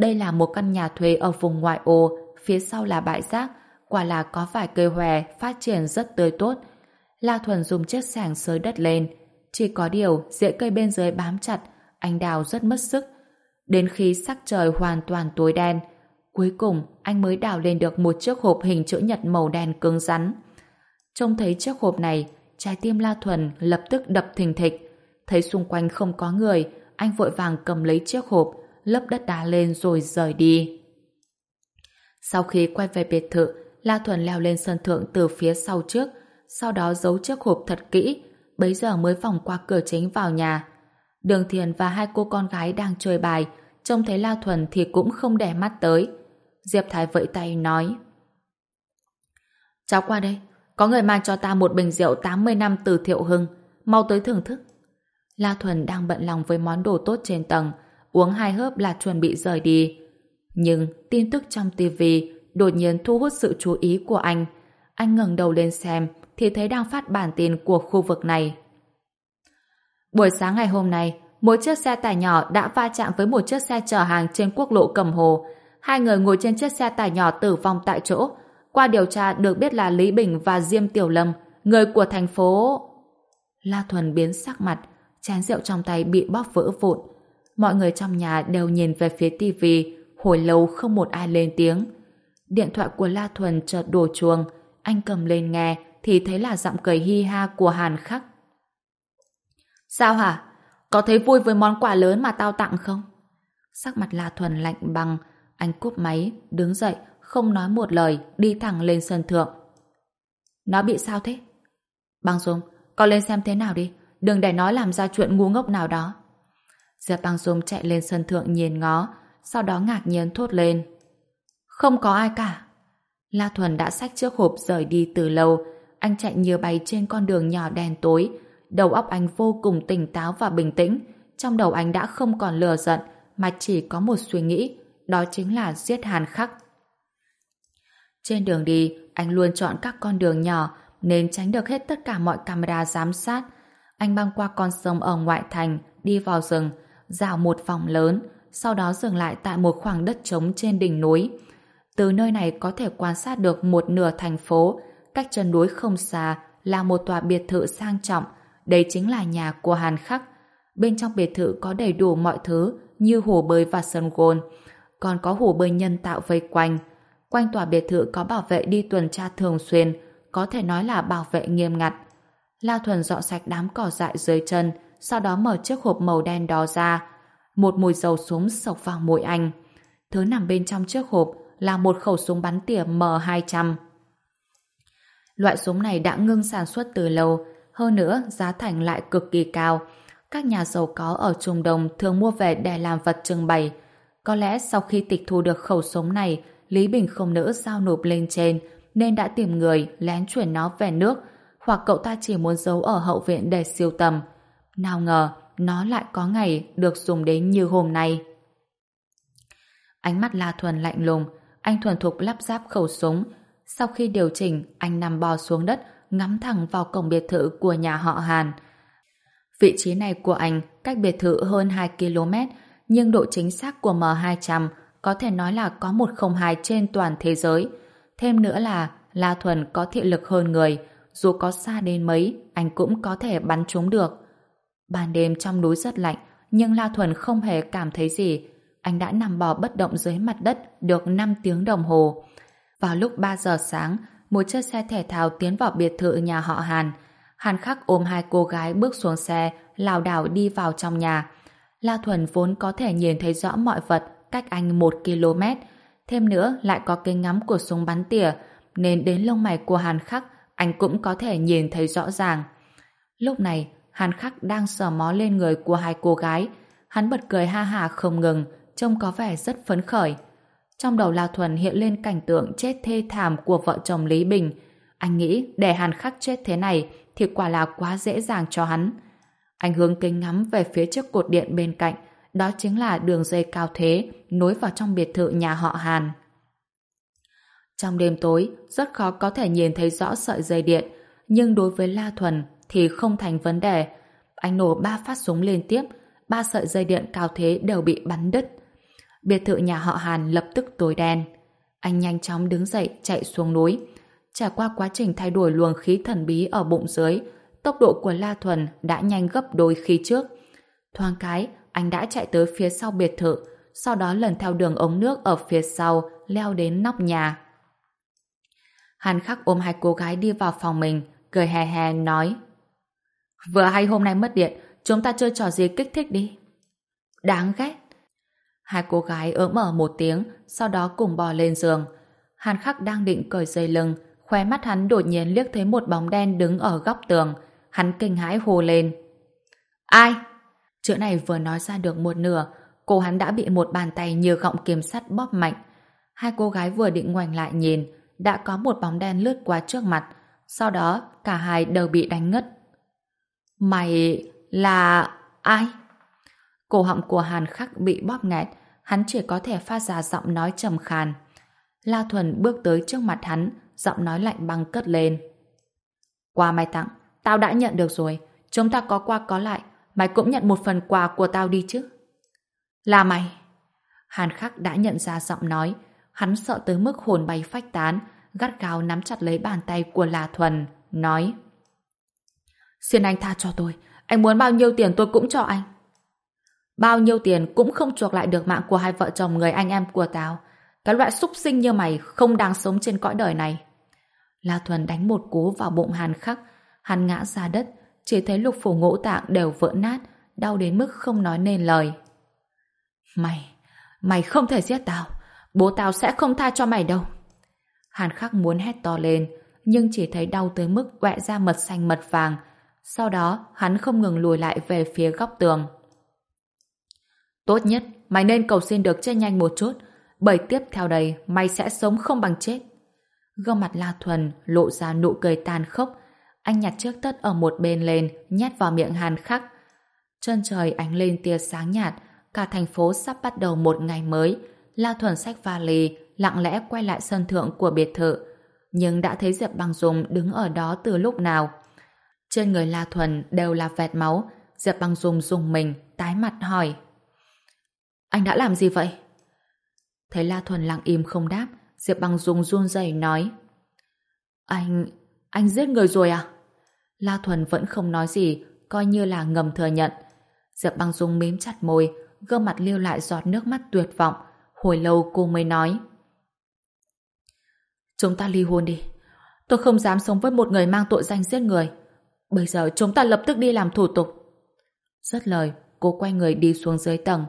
Đây là một căn nhà thuê ở vùng ngoại ô, phía sau là bãi rác, quả là có vài cây hòe phát triển rất tươi tốt. La Thuần dùng chiếc sàng sới đất lên, chỉ có điều rễ cây bên dưới bám chặt, anh đào rất mất sức. Đến khi sắc trời hoàn toàn tối đen, cuối cùng anh mới đào lên được một chiếc hộp hình chữ nhật màu đen cứng rắn. Trông thấy chiếc hộp này, trái tim La Thuần lập tức đập thình thịch. Thấy xung quanh không có người, anh vội vàng cầm lấy chiếc hộp, lấp đất đá lên rồi rời đi. Sau khi quay về biệt thự, La Thuần leo lên sân thượng từ phía sau trước, sau đó giấu chiếc hộp thật kỹ, bấy giờ mới vòng qua cửa chính vào nhà. Đường Thiền và hai cô con gái đang chơi bài, trông thấy La Thuần thì cũng không để mắt tới. Diệp Thái vẫy tay nói Cháu qua đây, có người mang cho ta một bình rượu 80 năm từ Thiệu Hưng, mau tới thưởng thức. La Thuần đang bận lòng với món đồ tốt trên tầng, uống hai hớp là chuẩn bị rời đi. Nhưng tin tức trong tivi đột nhiên thu hút sự chú ý của anh. Anh ngẩng đầu lên xem thì thấy đang phát bản tin của khu vực này. Buổi sáng ngày hôm nay, một chiếc xe tải nhỏ đã va chạm với một chiếc xe chở hàng trên quốc lộ Cẩm Hồ. Hai người ngồi trên chiếc xe tải nhỏ tử vong tại chỗ. Qua điều tra được biết là Lý Bình và Diêm Tiểu Lâm, người của thành phố... La Thuần biến sắc mặt, chén rượu trong tay bị bóp vỡ vụn. Mọi người trong nhà đều nhìn về phía tivi, hồi lâu không một ai lên tiếng. Điện thoại của La Thuần chợt đổ chuông, anh cầm lên nghe thì thấy là giọng cười hi ha của Hàn Khắc. Sao hả? Có thấy vui với món quà lớn mà tao tặng không? Sắc mặt La Thuần lạnh băng, anh cúp máy, đứng dậy, không nói một lời, đi thẳng lên sân thượng. Nó bị sao thế? Băng Dung, con lên xem thế nào đi. đừng để nó làm ra chuyện ngu ngốc nào đó. Diệp Băng Dung chạy lên sân thượng nhìn ngó, sau đó ngạc nhiên thốt lên. Không có ai cả. La Thuần đã xách chiếc hộp rời đi từ lâu, anh chạy như bay trên con đường nhỏ đen tối, đầu óc anh vô cùng tỉnh táo và bình tĩnh, trong đầu anh đã không còn lừa giận, mà chỉ có một suy nghĩ, đó chính là giết Hàn Khắc. Trên đường đi, anh luôn chọn các con đường nhỏ nên tránh được hết tất cả mọi camera giám sát. Anh băng qua con sông ở ngoại thành, đi vào rừng, dạo một vòng lớn, sau đó dừng lại tại một khoảng đất trống trên đỉnh núi. Từ nơi này có thể quan sát được một nửa thành phố, cách chân núi không xa là một tòa biệt thự sang trọng, đây chính là nhà của Hàn Khắc. Bên trong biệt thự có đầy đủ mọi thứ như hồ bơi và sân gôn, còn có hồ bơi nhân tạo vây quanh. Quanh tòa biệt thự có bảo vệ đi tuần tra thường xuyên, có thể nói là bảo vệ nghiêm ngặt. La Thuần dọn sạch đám cỏ dại dưới chân, sau đó mở chiếc hộp màu đen đó ra. Một mùi dầu súng sộc vào mũi anh. Thứ nằm bên trong chiếc hộp là một khẩu súng bắn tỉa M200. Loại súng này đã ngưng sản xuất từ lâu, hơn nữa giá thành lại cực kỳ cao. Các nhà giàu có ở Trung Đông thường mua về để làm vật trưng bày. Có lẽ sau khi tịch thu được khẩu súng này, Lý Bình không nỡ giao nộp lên trên, nên đã tìm người lén chuyển nó về nước, hoặc cậu ta chỉ muốn giấu ở hậu viện để siêu tầm. Nào ngờ, nó lại có ngày được dùng đến như hôm nay. Ánh mắt La Thuần lạnh lùng, anh thuần thục lắp ráp khẩu súng. Sau khi điều chỉnh, anh nằm bò xuống đất, ngắm thẳng vào cổng biệt thự của nhà họ Hàn. Vị trí này của anh cách biệt thự hơn 2 km, nhưng độ chính xác của M200 có thể nói là có 102 trên toàn thế giới. Thêm nữa là La Thuần có thị lực hơn người, dù có xa đến mấy, anh cũng có thể bắn trúng được. Ban đêm trong núi rất lạnh, nhưng La Thuần không hề cảm thấy gì. Anh đã nằm bò bất động dưới mặt đất được 5 tiếng đồng hồ. Vào lúc 3 giờ sáng, một chiếc xe thể thao tiến vào biệt thự nhà họ Hàn. Hàn Khắc ôm hai cô gái bước xuống xe, lảo đảo đi vào trong nhà. La Thuần vốn có thể nhìn thấy rõ mọi vật cách anh một km. Thêm nữa lại có kính ngắm của súng bắn tỉa, nên đến lông mày của Hàn Khắc anh cũng có thể nhìn thấy rõ ràng. Lúc này, Hàn Khắc đang sờ mó lên người của hai cô gái. Hắn bật cười ha hà không ngừng, trông có vẻ rất phấn khởi. Trong đầu La Thuần hiện lên cảnh tượng chết thê thảm của vợ chồng Lý Bình. Anh nghĩ để Hàn Khắc chết thế này thì quả là quá dễ dàng cho hắn. Anh hướng kính ngắm về phía trước cột điện bên cạnh, đó chính là đường dây cao thế nối vào trong biệt thự nhà họ Hàn. Trong đêm tối, rất khó có thể nhìn thấy rõ sợi dây điện, nhưng đối với La Thuần thì không thành vấn đề. Anh nổ ba phát súng liên tiếp, ba sợi dây điện cao thế đều bị bắn đứt. Biệt thự nhà họ Hàn lập tức tối đen. Anh nhanh chóng đứng dậy chạy xuống núi. Trải qua quá trình thay đổi luồng khí thần bí ở bụng dưới, tốc độ của La Thuần đã nhanh gấp đôi khi trước. Thoáng cái, anh đã chạy tới phía sau biệt thự, sau đó lần theo đường ống nước ở phía sau, leo đến nóc nhà. Hàn khắc ôm hai cô gái đi vào phòng mình, cười hè hè nói Vừa hay hôm nay mất điện, chúng ta chơi trò gì kích thích đi. Đáng ghét. Hai cô gái ớm mở một tiếng, sau đó cùng bò lên giường. Hàn khắc đang định cởi dây lưng, khóe mắt hắn đột nhiên liếc thấy một bóng đen đứng ở góc tường. Hắn kinh hãi hô lên. Ai? Chữ này vừa nói ra được một nửa, cô hắn đã bị một bàn tay như gọng kiếm sắt bóp mạnh. Hai cô gái vừa định ngoảnh lại nhìn, đã có một bóng đen lướt qua trước mặt, sau đó cả hai đều bị đánh ngất. Mày là ai? Cổ họng của Hàn Khắc bị bóp nghẹt, hắn chỉ có thể phát ra giọng nói trầm khàn. La Thuần bước tới trước mặt hắn, giọng nói lạnh băng cất lên. Quà mày tặng, tao đã nhận được rồi, chúng ta có qua có lại, mày cũng nhận một phần quà của tao đi chứ. Là mày. Hàn Khắc đã nhận ra giọng nói, hắn sợ tới mức hồn bay phách tán, gắt gao nắm chặt lấy bàn tay của La Thuần, nói Xin anh tha cho tôi, anh muốn bao nhiêu tiền tôi cũng cho anh. Bao nhiêu tiền cũng không chuộc lại được mạng của hai vợ chồng người anh em của tao. Cái loại súc sinh như mày không đáng sống trên cõi đời này. La Thuần đánh một cú vào bụng Hàn khắc, hắn ngã ra đất, chỉ thấy lục phủ ngũ tạng đều vỡ nát, đau đến mức không nói nên lời. Mày, mày không thể giết tao, bố tao sẽ không tha cho mày đâu. Hàn khắc muốn hét to lên, nhưng chỉ thấy đau tới mức quẹ ra mật xanh mật vàng. Sau đó, hắn không ngừng lùi lại về phía góc tường. Tốt nhất, mày nên cầu xin được chết nhanh một chút, bởi tiếp theo đây mày sẽ sống không bằng chết. Gương mặt La Thuần lộ ra nụ cười tàn khốc, anh nhặt chiếc tất ở một bên lên, nhét vào miệng Hàn khắc. Chân trời ánh lên tia sáng nhạt, cả thành phố sắp bắt đầu một ngày mới. La Thuần xách vali, lặng lẽ quay lại sân thượng của biệt thự, nhưng đã thấy Diệp Băng Dung đứng ở đó từ lúc nào. Trên người La Thuần đều là vẹt máu, Diệp Băng Dung dùng mình, tái mặt hỏi. Anh đã làm gì vậy? Thấy La Thuần lặng im không đáp, Diệp Băng Dung run rẩy nói. Anh... anh giết người rồi à? La Thuần vẫn không nói gì, coi như là ngầm thừa nhận. Diệp Băng Dung mím chặt môi, gương mặt lưu lại giọt nước mắt tuyệt vọng. Hồi lâu cô mới nói. Chúng ta ly hôn đi. Tôi không dám sống với một người mang tội danh giết người. Bây giờ chúng ta lập tức đi làm thủ tục. Rất lời, cô quay người đi xuống dưới tầng.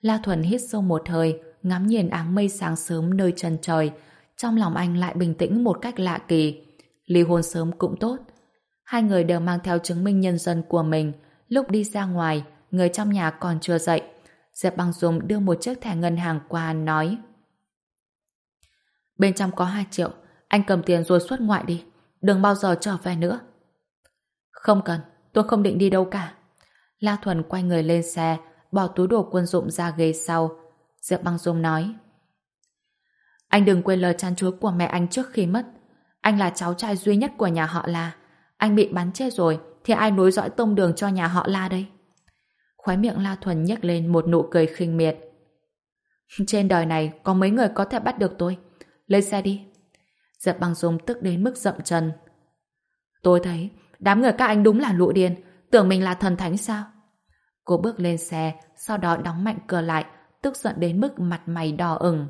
La Thuần hít sâu một hơi, ngắm nhìn áng mây sáng sớm nơi chân trời. Trong lòng anh lại bình tĩnh một cách lạ kỳ. Ly hôn sớm cũng tốt. Hai người đều mang theo chứng minh nhân dân của mình. Lúc đi ra ngoài, người trong nhà còn chưa dậy. Diệp Băng Dung đưa một chiếc thẻ ngân hàng qua nói Bên trong có 2 triệu, anh cầm tiền rồi xuất ngoại đi. Đừng bao giờ trở về nữa. Không cần, tôi không định đi đâu cả. La Thuần quay người lên xe, bỏ túi đồ quân dụng ra ghế sau. Diệp Băng Dung nói Anh đừng quên lời chăn chúa của mẹ anh trước khi mất. Anh là cháu trai duy nhất của nhà họ La. Anh bị bắn chết rồi, thì ai nối dõi tông đường cho nhà họ La đây? Khóe miệng La Thuần nhếch lên một nụ cười khinh miệt. *laughs* Trên đời này có mấy người có thể bắt được tôi. Lên xe đi. Diệp Băng Dung tức đến mức dậm chân. Tôi thấy đám người các anh đúng là lũ điên, tưởng mình là thần thánh sao? Cô bước lên xe, sau đó đóng mạnh cửa lại, tức giận đến mức mặt mày đỏ ửng.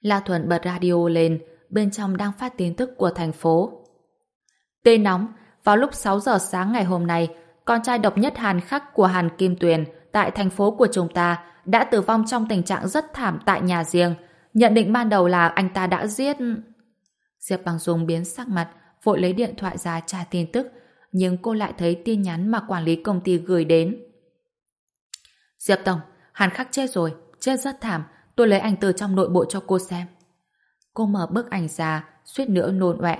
La Thuần bật radio lên, bên trong đang phát tin tức của thành phố. Tên nóng, vào lúc 6 giờ sáng ngày hôm nay, con trai độc nhất Hàn Khắc của Hàn Kim Tuyền tại thành phố của chúng ta đã tử vong trong tình trạng rất thảm tại nhà riêng. Nhận định ban đầu là anh ta đã giết... Diệp Bằng Dung biến sắc mặt, vội lấy điện thoại ra tra tin tức, nhưng cô lại thấy tin nhắn mà quản lý công ty gửi đến. Diệp Tổng, Hàn Khắc chết rồi, chết rất thảm, tôi lấy ảnh từ trong nội bộ cho cô xem. Cô mở bức ảnh ra, suýt nữa nôn ọe,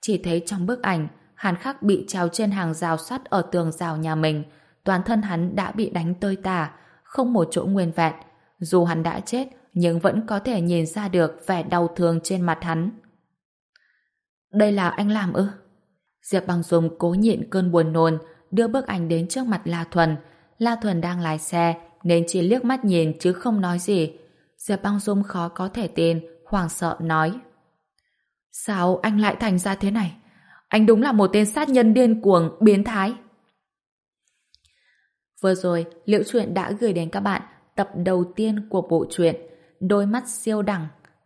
chỉ thấy trong bức ảnh Hàn Khắc bị treo trên hàng rào sắt ở tường rào nhà mình, toàn thân hắn đã bị đánh tơi tả, không một chỗ nguyên vẹn. Dù hắn đã chết, nhưng vẫn có thể nhìn ra được vẻ đau thương trên mặt hắn. Đây là anh làm ư? Diệp Bằng Dung cố nhịn cơn buồn nôn, đưa bức ảnh đến trước mặt La Thuần. La Thuần đang lái xe, nên chỉ liếc mắt nhìn chứ không nói gì. Diệp Băng Dung khó có thể tin, hoảng sợ nói. Sao anh lại thành ra thế này? Anh đúng là một tên sát nhân điên cuồng, biến thái. Vừa rồi, Liệu Chuyện đã gửi đến các bạn tập đầu tiên của bộ truyện Đôi mắt siêu đẳng.